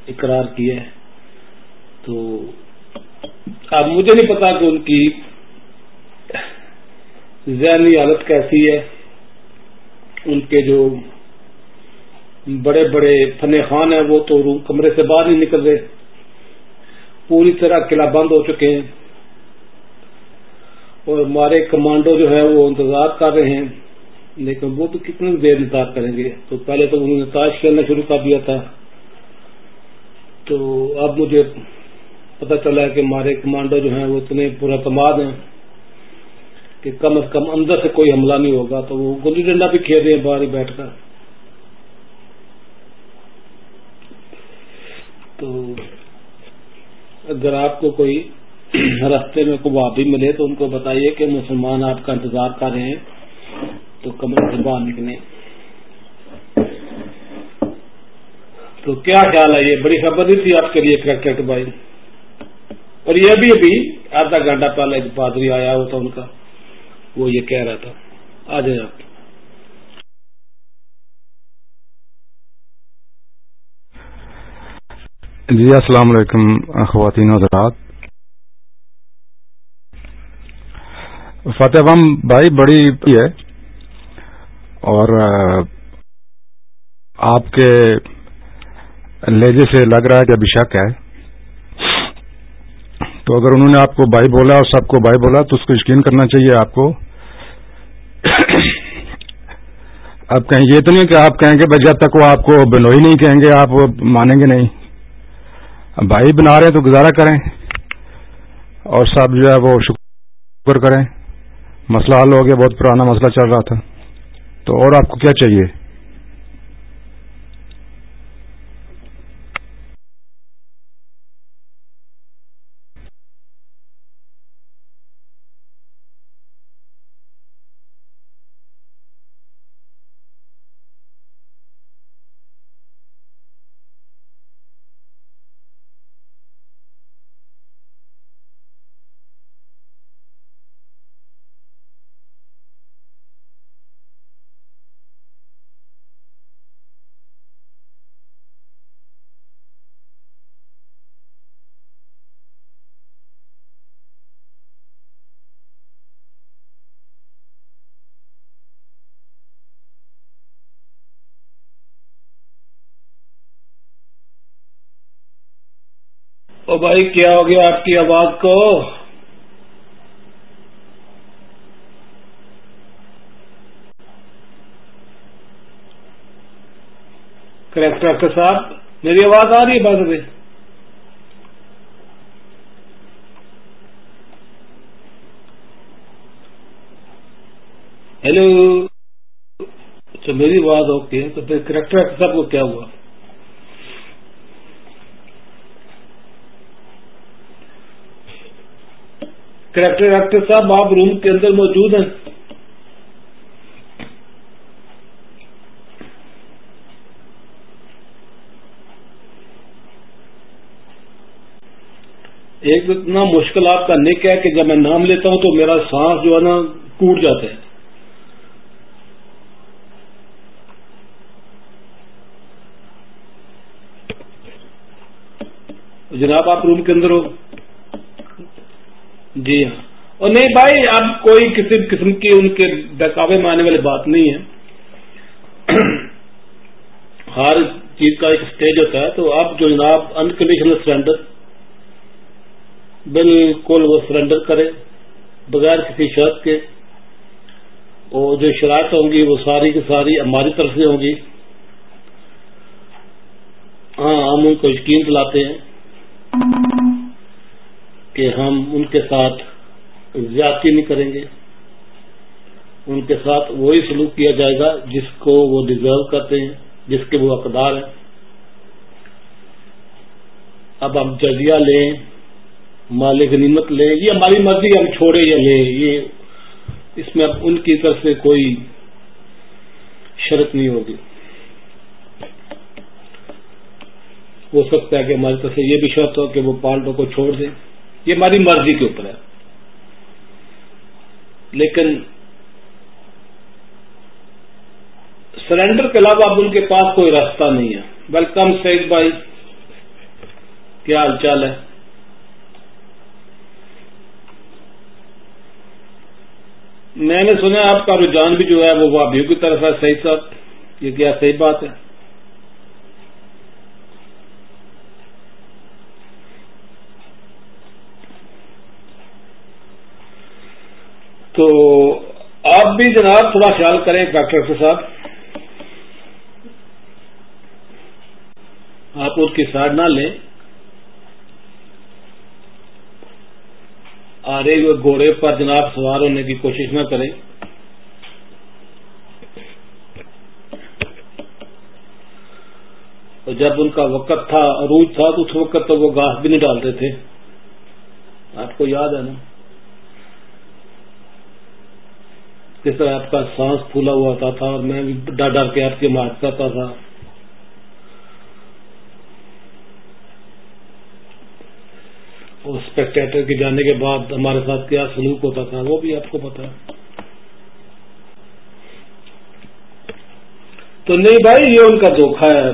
اقرار کیا ہے۔ تو اب مجھے نہیں پتا کہ ان کی ذہنی حالت کیسی ہے۔ ان کے جو بڑے بڑے فن خان ہیں، وہ تو کمرے سے باہر نہیں نکل رہے۔ پوری طرح قلعہ بند ہو چکے ہیں۔ اور ہمارے کمانڈو جو ہے وہ انتظار کر رہے ہیں۔ لیکن وہ تو کتنی دیر انتظار کریں گے؟ تو پہلے تو انہوں نے تاش کھیلنا شروع کر دیا تھا۔ تو اب مجھے پتہ چلا ہے کہ ہمارے کمانڈو جو ہیں وہ اتنے پورا اعتماد ہیں کہ کم از کم اندر سے کوئی حملہ نہیں ہوگا، تو وہ گلی ڈنڈا بھی کھیل رہے ہیں باہر ہی بیٹھ کر۔ تو اگر آپ کو کوئی (clears throat) رستے میں کوئی وابی ملے تو ان کو بتائیے کہ مسلمان آپ کا انتظار کر رہے ہیں۔ تو کمرے سے باہر نکلیں تو کیا خیال ہے؟ یہ بڑی خبر نہیں تھی آپ کے لیے کرکٹ بھائی۔ اور یہ بھی ابھی آدھا گھنٹہ پہلے ایک پادری آیا ہوا تھا ان کا۔ وہ یہ کہہ رہا تھا۔ آ جائیں آپ۔ جی السلام علیکم خواتین حضرات۔ فتح بم بھائی، بڑی ہے۔ اور آپ کے لہجے سے لگ رہا ہے کہ ابھی شک ہے۔ تو اگر انہوں نے آپ کو بھائی بولا اور سب کو بھائی بولا تو اس کو یقین کرنا چاہیے آپ کو۔ اب کہیں یہ تو نہیں کہ آپ کہیں گے بھائی جب تک وہ آپ کو بنوئی نہیں کہیں گے، آپ مانیں گے نہیں۔ بھائی بنا رہے ہیں تو گزارا کریں اور سب جو ہے وہ شکر کریں۔ مسئلہ حل ہو گیا، بہت پرانا مسئلہ چل رہا تھا۔ تو اور آپ کو کیا چاہیے؟ بھائی، کیا ہو گیا آپ کی آواز کو؟ کریکٹ ڈاکٹر صاحب میری آواز آ رہی ہے بعد میں؟ ہیلو اچھا میری آواز اوکے تو پھر کریکٹر صاحب کو کیا ہوا؟ کریکٹر ایکٹر صاحب آپ روم کے اندر موجود ہیں۔ ایک اتنا مشکل آپ کا نک ہے کہ جب میں نام لیتا ہوں تو میرا سانس جو ہے نا ٹوٹ جاتا ہے۔ جناب آپ روم کے اندر ہو۔ جی ہاں۔ اور نہیں بھائی، اب کوئی کسی قسم کی ان کے بہکاوے میں آنے والی بات نہیں ہے۔ (clears throat) ہر چیز کا ایک اسٹیج ہوتا ہے۔ تو اب جو جناب انکنڈیشنل سرینڈر بالکل وہ سرینڈر کرے، بغیر کسی شرط کے۔ اور جو شرائط ہوں گی، وہ ساری کی ساری ہماری طرف سے ہوں گی۔ ہاں ہم ان کو یقین دلاتے ہیں۔ کہ ہم ان کے ساتھ زیادتی نہیں کریں گے۔ ان کے ساتھ وہی سلوک کیا جائے گا جس کو وہ ڈیزرو کرتے ہیں، جس کے وہ اقدار ہیں۔ اب ہم جزیہ لیں مال غنیمت لیں، یہ ہماری مرضی ہم چھوڑے یا لیں۔ یہ اس میں اب ان کی طرف سے کوئی شرط نہیں ہوگی۔ ہو سکتا ہے کہ ہماری طرف سے یہ بھی شرط ہو کہ وہ پالٹوں کو چھوڑ دیں۔ یہ ہماری مرضی کے اوپر ہے۔ لیکن سرینڈر کے علاوہ اب ان کے پاس کوئی راستہ نہیں ہے۔ ویلکم سعید بھائی، کیا حال چال ہے؟ میں نے سنا آپ کا رجحان بھی جو ہے وہ وابیوں کی طرف ہے صحیح صاحب، یہ کیا صحیح بات ہے؟ تو آپ بھی جناب تھوڑا خیال کریں ڈاکٹر کے ساتھ آپ اس کی سائڈ نہ لیں۔ آ رہے ہوئے گھوڑے پر جناب سوار ہونے کی کوشش نہ کریں۔ اور جب ان کا وقت تھا، عروج تھا، تو اس وقت تو وہ گاس بھی نہیں ڈالتے تھے۔ آپ کو یاد ہے نا؟ جس طرح آپ کا سانس پھولا ہوا ہوتا تھا اور میں بھی ڈر ڈر کے آپ کے مارک کرتا تھا۔ اور اسپیکٹیٹر کے جانے کے بعد ہمارے ساتھ کیا سلوک ہوتا تھا وہ بھی آپ کو پتا تو نہیں بھائی، یہ ان کا دھوکھا ہے،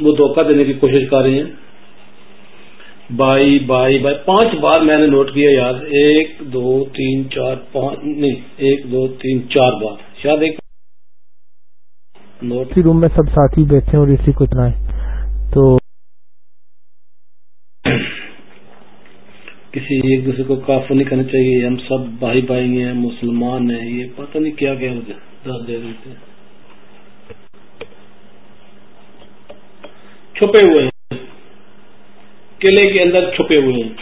وہ دھوکہ دینے کی کوشش کر رہے ہیں۔ بائی بائی بائی پانچ بار میں نے نوٹ کیا یار ایک دو تین چار پانچ نہیں ایک دو تین چار بار۔ شاید ایک نوٹ۔ روم میں سب ساتھی بیٹھے اور اسی کو اتنا ہے۔ تو کسی ایک دوسرے کو کافی نہیں کرنا چاہیے ہم سب بھائی بھائی ہیں مسلمان ہیں یہ پتہ نہیں کیا کیا دس دے تھے چھپے ہوئے ہیں۔ قلعے کے اندر چھپے ہوئے ہیں۔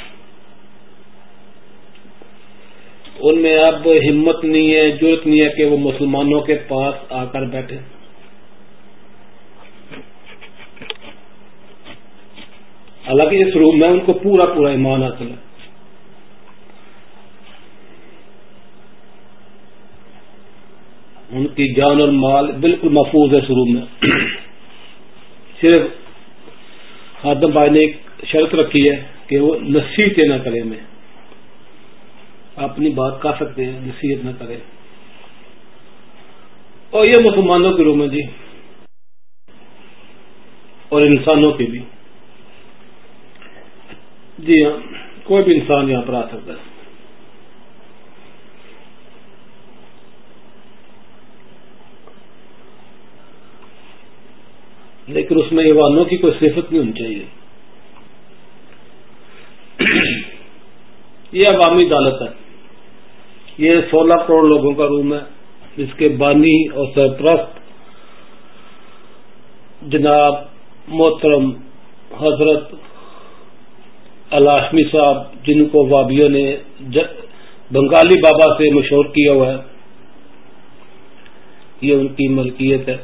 ان میں اب ہمت نہیں ہے ضرورت نہیں ہے کہ وہ مسلمانوں کے پاس آ کر بیٹھے۔ حالانکہ اس روم میں ان کو پورا پورا ایمان حاصل ہے۔ ان کی جان اور مال بالکل محفوظ ہے اس روم میں۔ صرف آدم بھائی نے ایک شرط رکھی ہے کہ وہ نصیحت نہ کرے میں اپنی بات کر سکتے ہیں، نصیحت نہ کرے۔ اور یہ مسلمانوں کے روم ہے جی اور انسانوں کے بھی۔ جی ہاں کوئی بھی انسان یہاں پر آ سکتا ہے۔ لیکن اس میں ایوانوں کی کوئی صفت نہیں ہونی چاہیے۔ یہ عوامی عدالت ہے۔ یہ سولہ کروڑ لوگوں کا روم ہے۔ اس کے بانی اور سرپرست جناب محترم حضرت الاشمی صاحب، جن کو وابیوں نے بنگالی بابا سے مشہور کیا ہوا ہے۔ یہ ان کی ملکیت ہے۔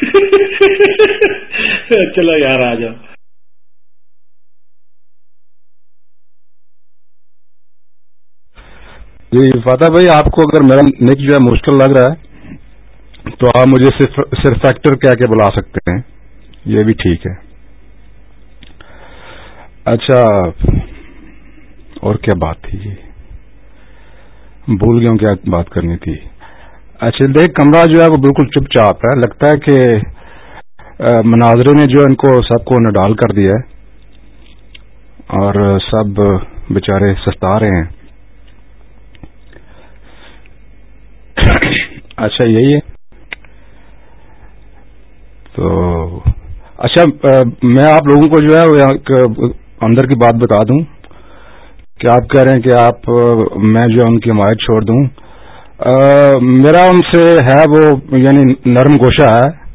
(laughs) چلو یار، آ جاؤ۔ جی فاتح بھائی، آپ کو اگر میرا نک جو ہے مشکل لگ رہا ہے، تو آپ مجھے صرف فیکٹر کیا کہ بلا سکتے ہیں۔ یہ بھی ٹھیک ہے۔ اچھا اور کیا بات تھی؟ جی بھول گیا ہوں کیا بات کرنی تھی۔ اچھا دیکھ، کمرہ جو ہے وہ بالکل چپ چاپ ہے۔ لگتا ہے کہ مناظرے نے جو ان کو سب کو نڈال کر دیا ہے۔ اور سب بےچارے سستا رہے ہیں۔ (coughs) اچھا یہی ہے۔ تو اچھا میں آپ لوگوں کو جو ہے اندر کی بات بتا دوں۔ کہ آپ کہہ رہے ہیں کہ آپ میں جو ان کی حمایت چھوڑ دوں؟ میرا ان سے ہے وہ یعنی نرم گوشہ ہے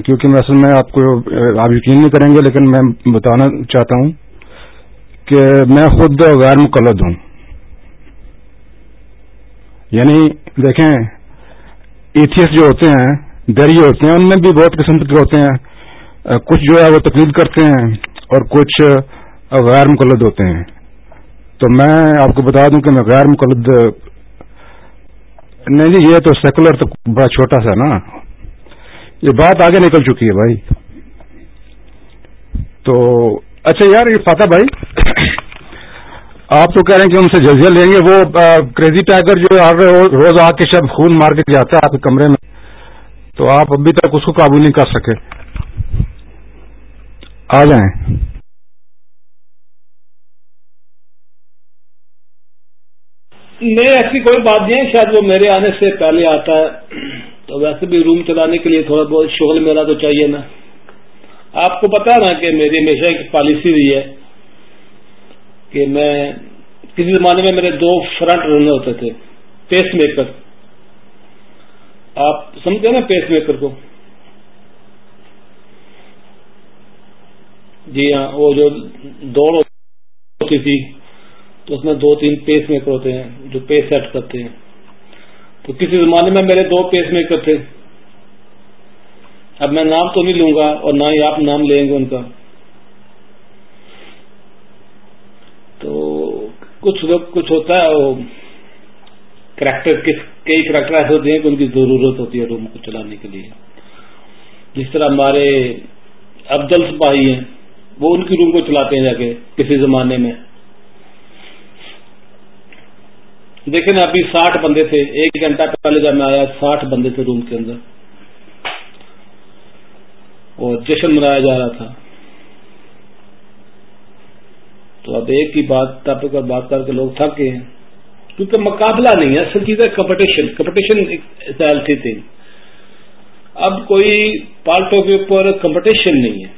کیونکہ میں اصل میں آپ کو آپ یقین نہیں کریں گے، لیکن میں بتانا چاہتا ہوں کہ میں خود غیر مقلد ہوں۔ یعنی دیکھیں ایتھیس جو ہوتے ہیں، دری ہوتے ہیں، ان میں بھی بہت قسم کے ہوتے ہیں۔ کچھ جو ہے وہ تقلید کرتے ہیں اور کچھ غیر مقلد ہوتے ہیں۔ تو میں آپ کو بتا دوں کہ میں غیر مقلد نہیں جی یہ تو سیکولر تو بڑا چھوٹا سا نا۔ یہ بات آگے نکل چکی ہے بھائی۔ تو اچھا یار، یہ فاتح بھائی، آپ تو کہہ رہے ہیں کہ ان سے جزیہ لیں گے۔ وہ کریزی ٹائگر جو روز آ کے شب خون مار کے جاتا ہے آپ کے کمرے میں، تو آپ ابھی تک اس کو قابو نہیں کر سکے۔ آ جائیں۔ نہیں ایسی کوئی بات نہیں ہے، شاید وہ میرے آنے سے پہلے آتا ہے۔ تو ویسے بھی روم چلانے کے لیے تھوڑا بہت شغل میرا تو چاہیے نا۔ آپ کو پتا نا کہ میری ہمیشہ ایک پالیسی رہی ہے کہ میں کسی زمانے میں میرے دو فرنٹ رنر ہوتے تھے پیس میکر آپ سمجھتے ہیں نا پیس میکر کو؟ جی ہاں وہ جو دوڑ ہوتی تھی۔ تو اس میں دو تین پیس میکر ہوتے ہیں، جو پیس سیٹ کرتے ہیں۔ تو کسی زمانے میں میرے دو پیس میکر تھے۔ اب میں نام تو نہیں لوں گا اور نہ ہی آپ نام لیں گے ان کا۔ تو کچھ کچھ ہوتا ہے، وہ کریکٹر کئی کریکٹر ایسے ہوتے ہیں کہ ان کی ضرورت ہوتی ہے روم کو چلانے کے لیے۔ جس طرح ہمارے افضل سپاہی ہیں، وہ ان کی روم کو چلاتے ہیں جا کے کسی زمانے میں۔ دیکھیں نا ابھی ساٹھ بندے تھے، ایک گھنٹہ پہلے جب میں آیا، ساٹھ بندے تھے روم کے اندر۔ اور جشن منایا جا رہا تھا۔ تو اب ایک ہی بات ٹاپک پر بات کر کے لوگ تھک گئے ہیں۔ کیونکہ مقابلہ نہیں ہے اصل چیز ہے کمپٹیشن کمپٹیشن تھی۔ اب کوئی پالٹوں کے اوپر کمپٹیشن نہیں ہے۔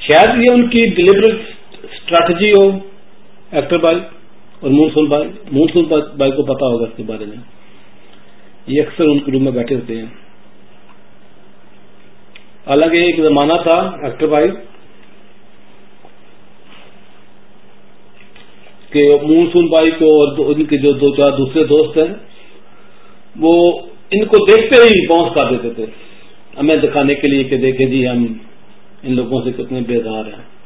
شاید یہ ان کی ڈلیبریٹ اسٹریٹجی ہو ایکٹر بھائی اور مونسون بھائی مونسون بھائی کو پتا ہوگا اس کے بارے میں۔ یہ اکثر ان کے روم میں بیٹھے ہوتے ہیں۔ حالانکہ ایک زمانہ تھا، ایکٹر بھائی، کہ مونسون بھائی کو اور ان کے جو دو چار دوسرے دوست ہیں، وہ ان کو دیکھتے ہی باؤنس کر دیتے تھے۔ ہمیں دکھانے کے لیے کہ دیکھیں جی ہم ان لوگوں سے کتنے بیدار ہیں۔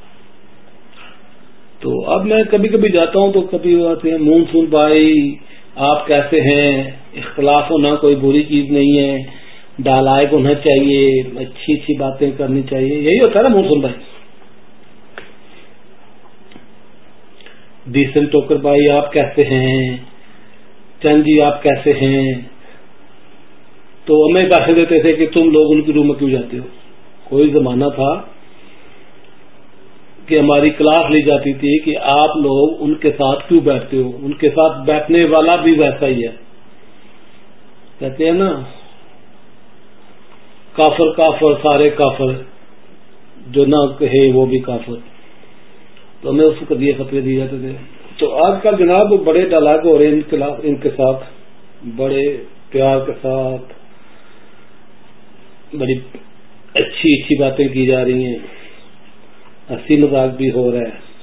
تو اب میں کبھی کبھی جاتا ہوں تو کبھی آتے ہیں مونسون بھائی، آپ کیسے ہیں؟ اختلاف ہونا کوئی بری چیز نہیں ہے۔ ڈالائق ہونا چاہیے، اچھی اچھی باتیں کرنی چاہیے۔ یہی ہوتا ہے نا مونسون بھائی۔ ڈیسن ٹوکر بھائی، آپ کیسے ہیں؟ چند جی آپ کیسے ہیں؟ تو ہمیں پیسے دیتے تھے کہ تم لوگ ان کی روم میں کیوں جاتے ہو؟ کوئی زمانہ تھا کہ ہماری کلاس لی جاتی تھی کہ آپ لوگ ان کے ساتھ کیوں بیٹھتے ہو؟ ان کے ساتھ بیٹھنے والا بھی ویسا ہی ہے۔ کہتے ہیں نا، کافر کافر، سارے کافر، جو نہ کہے وہ بھی کافر۔ تو ہمیں اس کو دیے فتوے دیے جاتے تھے۔ تو آج کل جناب بڑے ڈالاگ ہو رہے ہیں ان کے ساتھ۔ بڑے پیار کے ساتھ۔ بڑی اچھی اچھی باتیں کی جا رہی ہیں۔ ہنسی مذاق بھی ہو رہا ہے۔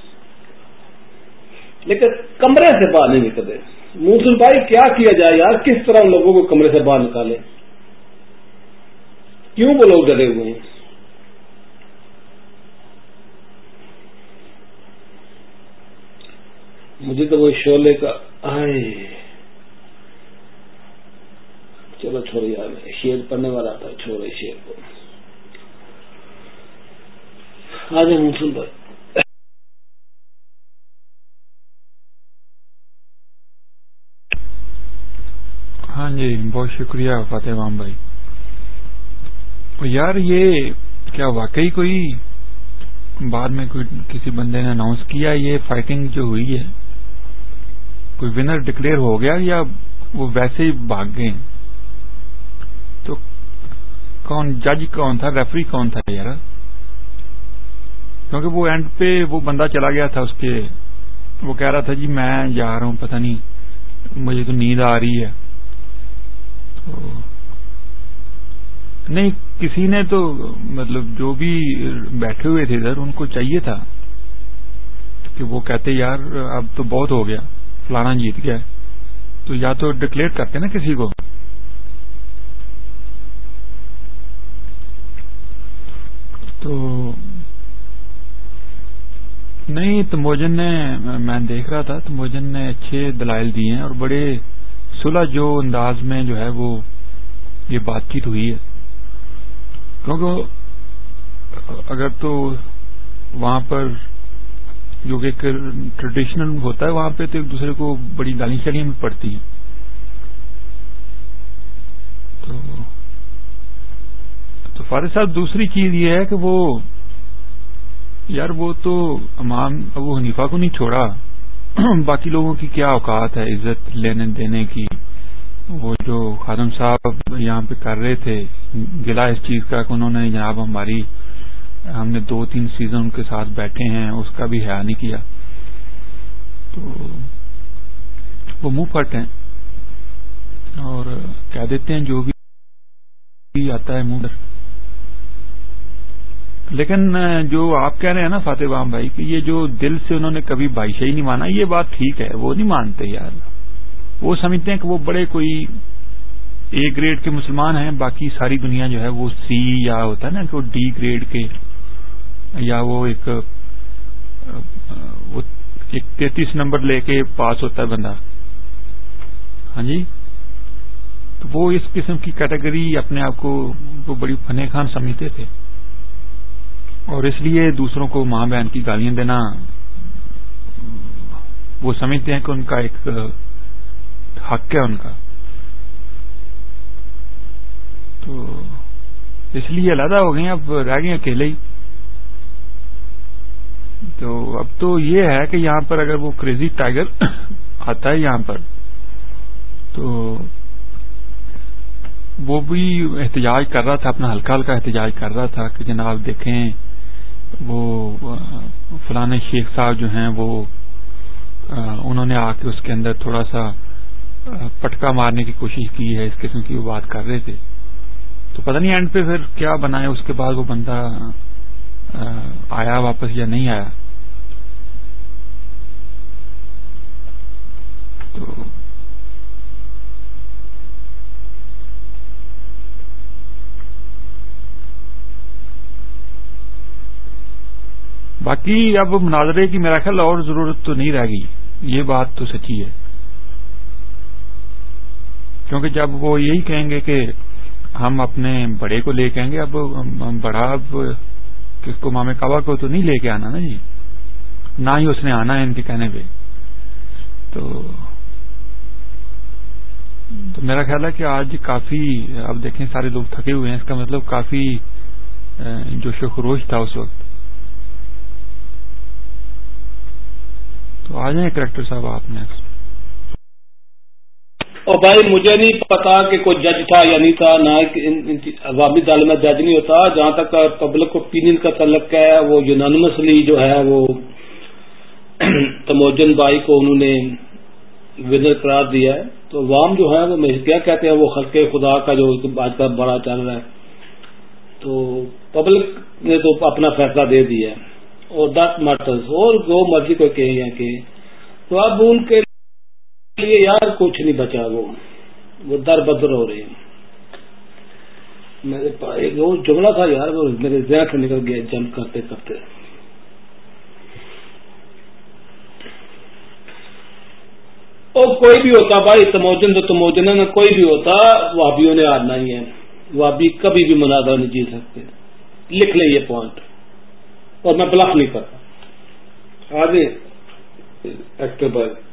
لیکن کمرے سے باہر نہیں نکلے۔ موسل بھائی، کیا کیا جائے یار؟ کس طرح ان لوگوں کو کمرے سے باہر نکالے؟ کیوں وہ لوگ ڈرے ہوئے ہیں؟ مجھے تو وہ شولے کا آئے۔ چلو چھوڑ یار، شیر پڑھنے والا تھا چھوڑے شیر کو۔ آ منسل بھائی ہاں جی بہت شکریہ فاتح وام بھائی۔ یار یہ کیا واقعی کوئی بعد میں کوئی کسی بندے نے اناؤنس کیا یہ فائٹنگ جو ہوئی ہے؟ کوئی ونر ڈکلیئر ہو گیا یا وہ ویسے ہی بھاگ گئے تو کون جج کون تھا؟ ریفری کون تھا یار؟ کیونکہ وہ اینڈ پہ وہ بندہ چلا گیا تھا اس کے، وہ کہہ رہا تھا جی میں جا رہا ہوں، پتہ نہیں مجھے تو نیند آ رہی ہے۔ نہیں، کسی نے تو مطلب جو بھی بیٹھے ہوئے تھے ادھر، ان کو چاہیے تھا کہ وہ کہتے یار اب تو بہت ہو گیا، فلانا جیت گیا تو یا تو ڈکلیئر کرتے نا کسی کو۔ تو نہیں، تموجن نے میں دیکھ رہا تھا، تموجن نے اچھے دلائل دیے ہیں اور بڑے صلح جو انداز میں جو ہے وہ یہ بات چیت ہوئی ہے۔ کیونکہ اگر تو وہاں پر جو کہ ٹریڈیشنل ہوتا ہے، وہاں پہ تو ایک دوسرے کو بڑی گالی شالیاں بھی پڑتی ہیں۔ تو فارغ صاحب، دوسری چیز یہ ہے کہ وہ یار وہ تو امام ابو حنیفہ کو نہیں چھوڑا، باقی لوگوں کی کیا اوقات ہے، عزت لینے دینے کی؟ وہ جو خادم صاحب یہاں پہ کر رہے تھے، گلا اس چیز کا کہ انہوں نے جناب ہماری، ہم نے دو تین سیزن ان کے ساتھ بیٹھے ہیں، اس کا بھی حیا نہیں کیا۔ تو وہ منہ پھٹ ہیں اور کہہ دیتے ہیں جو بھی آتا ہے منہ لیکن جو آپ کہہ رہے ہیں نا فاتح وام بھائی، کہ یہ جو دل سے انہوں نے کبھی بائشاہی نہیں مانا، یہ بات ٹھیک ہے، وہ نہیں مانتے یار۔ وہ سمجھتے ہیں کہ وہ بڑے کوئی اے گریڈ کے مسلمان ہیں، باقی ساری دنیا جو ہے وہ سی یا ہوتا ہے نا کہ وہ ڈی گریڈ کے، یا وہ ایک تینتیس نمبر لے کے پاس ہوتا ہے بندہ۔ ہاں جی؟ تو وہ اس قسم کی کیٹیگری اپنے آپ کو، وہ بڑی فنے خان سمجھتے تھے۔ اور اس لیے دوسروں کو ماں بہن کی گالیاں دینا، وہ سمجھتے ہیں کہ ان کا ایک، حق ہے ان کا۔ تو اس لیے علیحدہ ہو گئے اب رہ گئے اکیلے ہی۔ تو اب تو یہ ہے کہ یہاں پر اگر وہ کریزی ٹائیگر (coughs) آتا ہے یہاں پر، تو وہ بھی احتجاج کر رہا تھا، اپنا ہلکا ہلکا احتجاج کر رہا تھا کہ جناب دیکھیں وہ فلانے شیخ صاحب جو ہیں وہ انہوں نے آ کے اس کے اندر تھوڑا سا پٹکا مارنے کی کوشش کی ہے، اس قسم کی وہ بات کر رہے تھے۔ تو پتہ نہیں اینڈ پہ پھر کیا بنا ہے اس کے بعد وہ بندہ آیا واپس یا نہیں آیا۔ تو باقی اب مناظرے کی میرا خیال اور ضرورت تو نہیں رہ گئی۔ یہ بات تو سچی ہے۔ کیونکہ جب وہ یہی کہیں گے کہ ہم اپنے بڑے کو لے کے آئیں گے، اب بڑا اب کس کو مام کعبہ کو تو نہیں لے کے آنا نا جی؟ نہ ہی اس نے آنا ہے ان کے کہنے پہ۔ تو تو میرا خیال ہے کہ آج کافی اب دیکھیں سارے لوگ تھکے ہوئے ہیں، اس کا مطلب کافی جوش و خروش تھا اس وقت۔ تو آ جائیں کریکٹر صاحب آپ نے۔ اور بھائی مجھے نہیں پتا کہ کوئی جج تھا یا نہیں تھا، نہ عوامی تعلیمات جج نہیں ہوتا۔ جہاں تک پبلک اوپینین کا تعلق ہے، وہ یونانمسلی جو ہے، وہ تموجن بائی کو انہوں نے ونر قرار دیا ہے۔ تو عوام جو ہے، وہ کیا کہتے ہیں، وہ خلق خدا کا جو آج کل بڑا چل رہا ہے۔ تو پبلک نے تو اپنا فیصلہ دے دیا ہے۔ اور دس میٹرز اور جو مرضی کو کہیں یا کہ تو اب ان کے لیے یار کچھ نہیں بچا وہ۔ وہ در بدر ہو رہے ہیں۔ میرے پاس وہ جملہ تھا یار، وہ میرے ذہن سے نکل گیا جمپ کرتے کرتے۔ اور کوئی بھی ہوتا بھائی، تموجن تو تموجن میں کوئی بھی ہوتا وابیوں نے آنا ہی ہے۔ وابی کبھی بھی مناظر نہیں جیت سکتے۔ لکھ لیں یہ پوائنٹ اور میں بلف نہیں کرتا۔ آج ایکٹر بھائی۔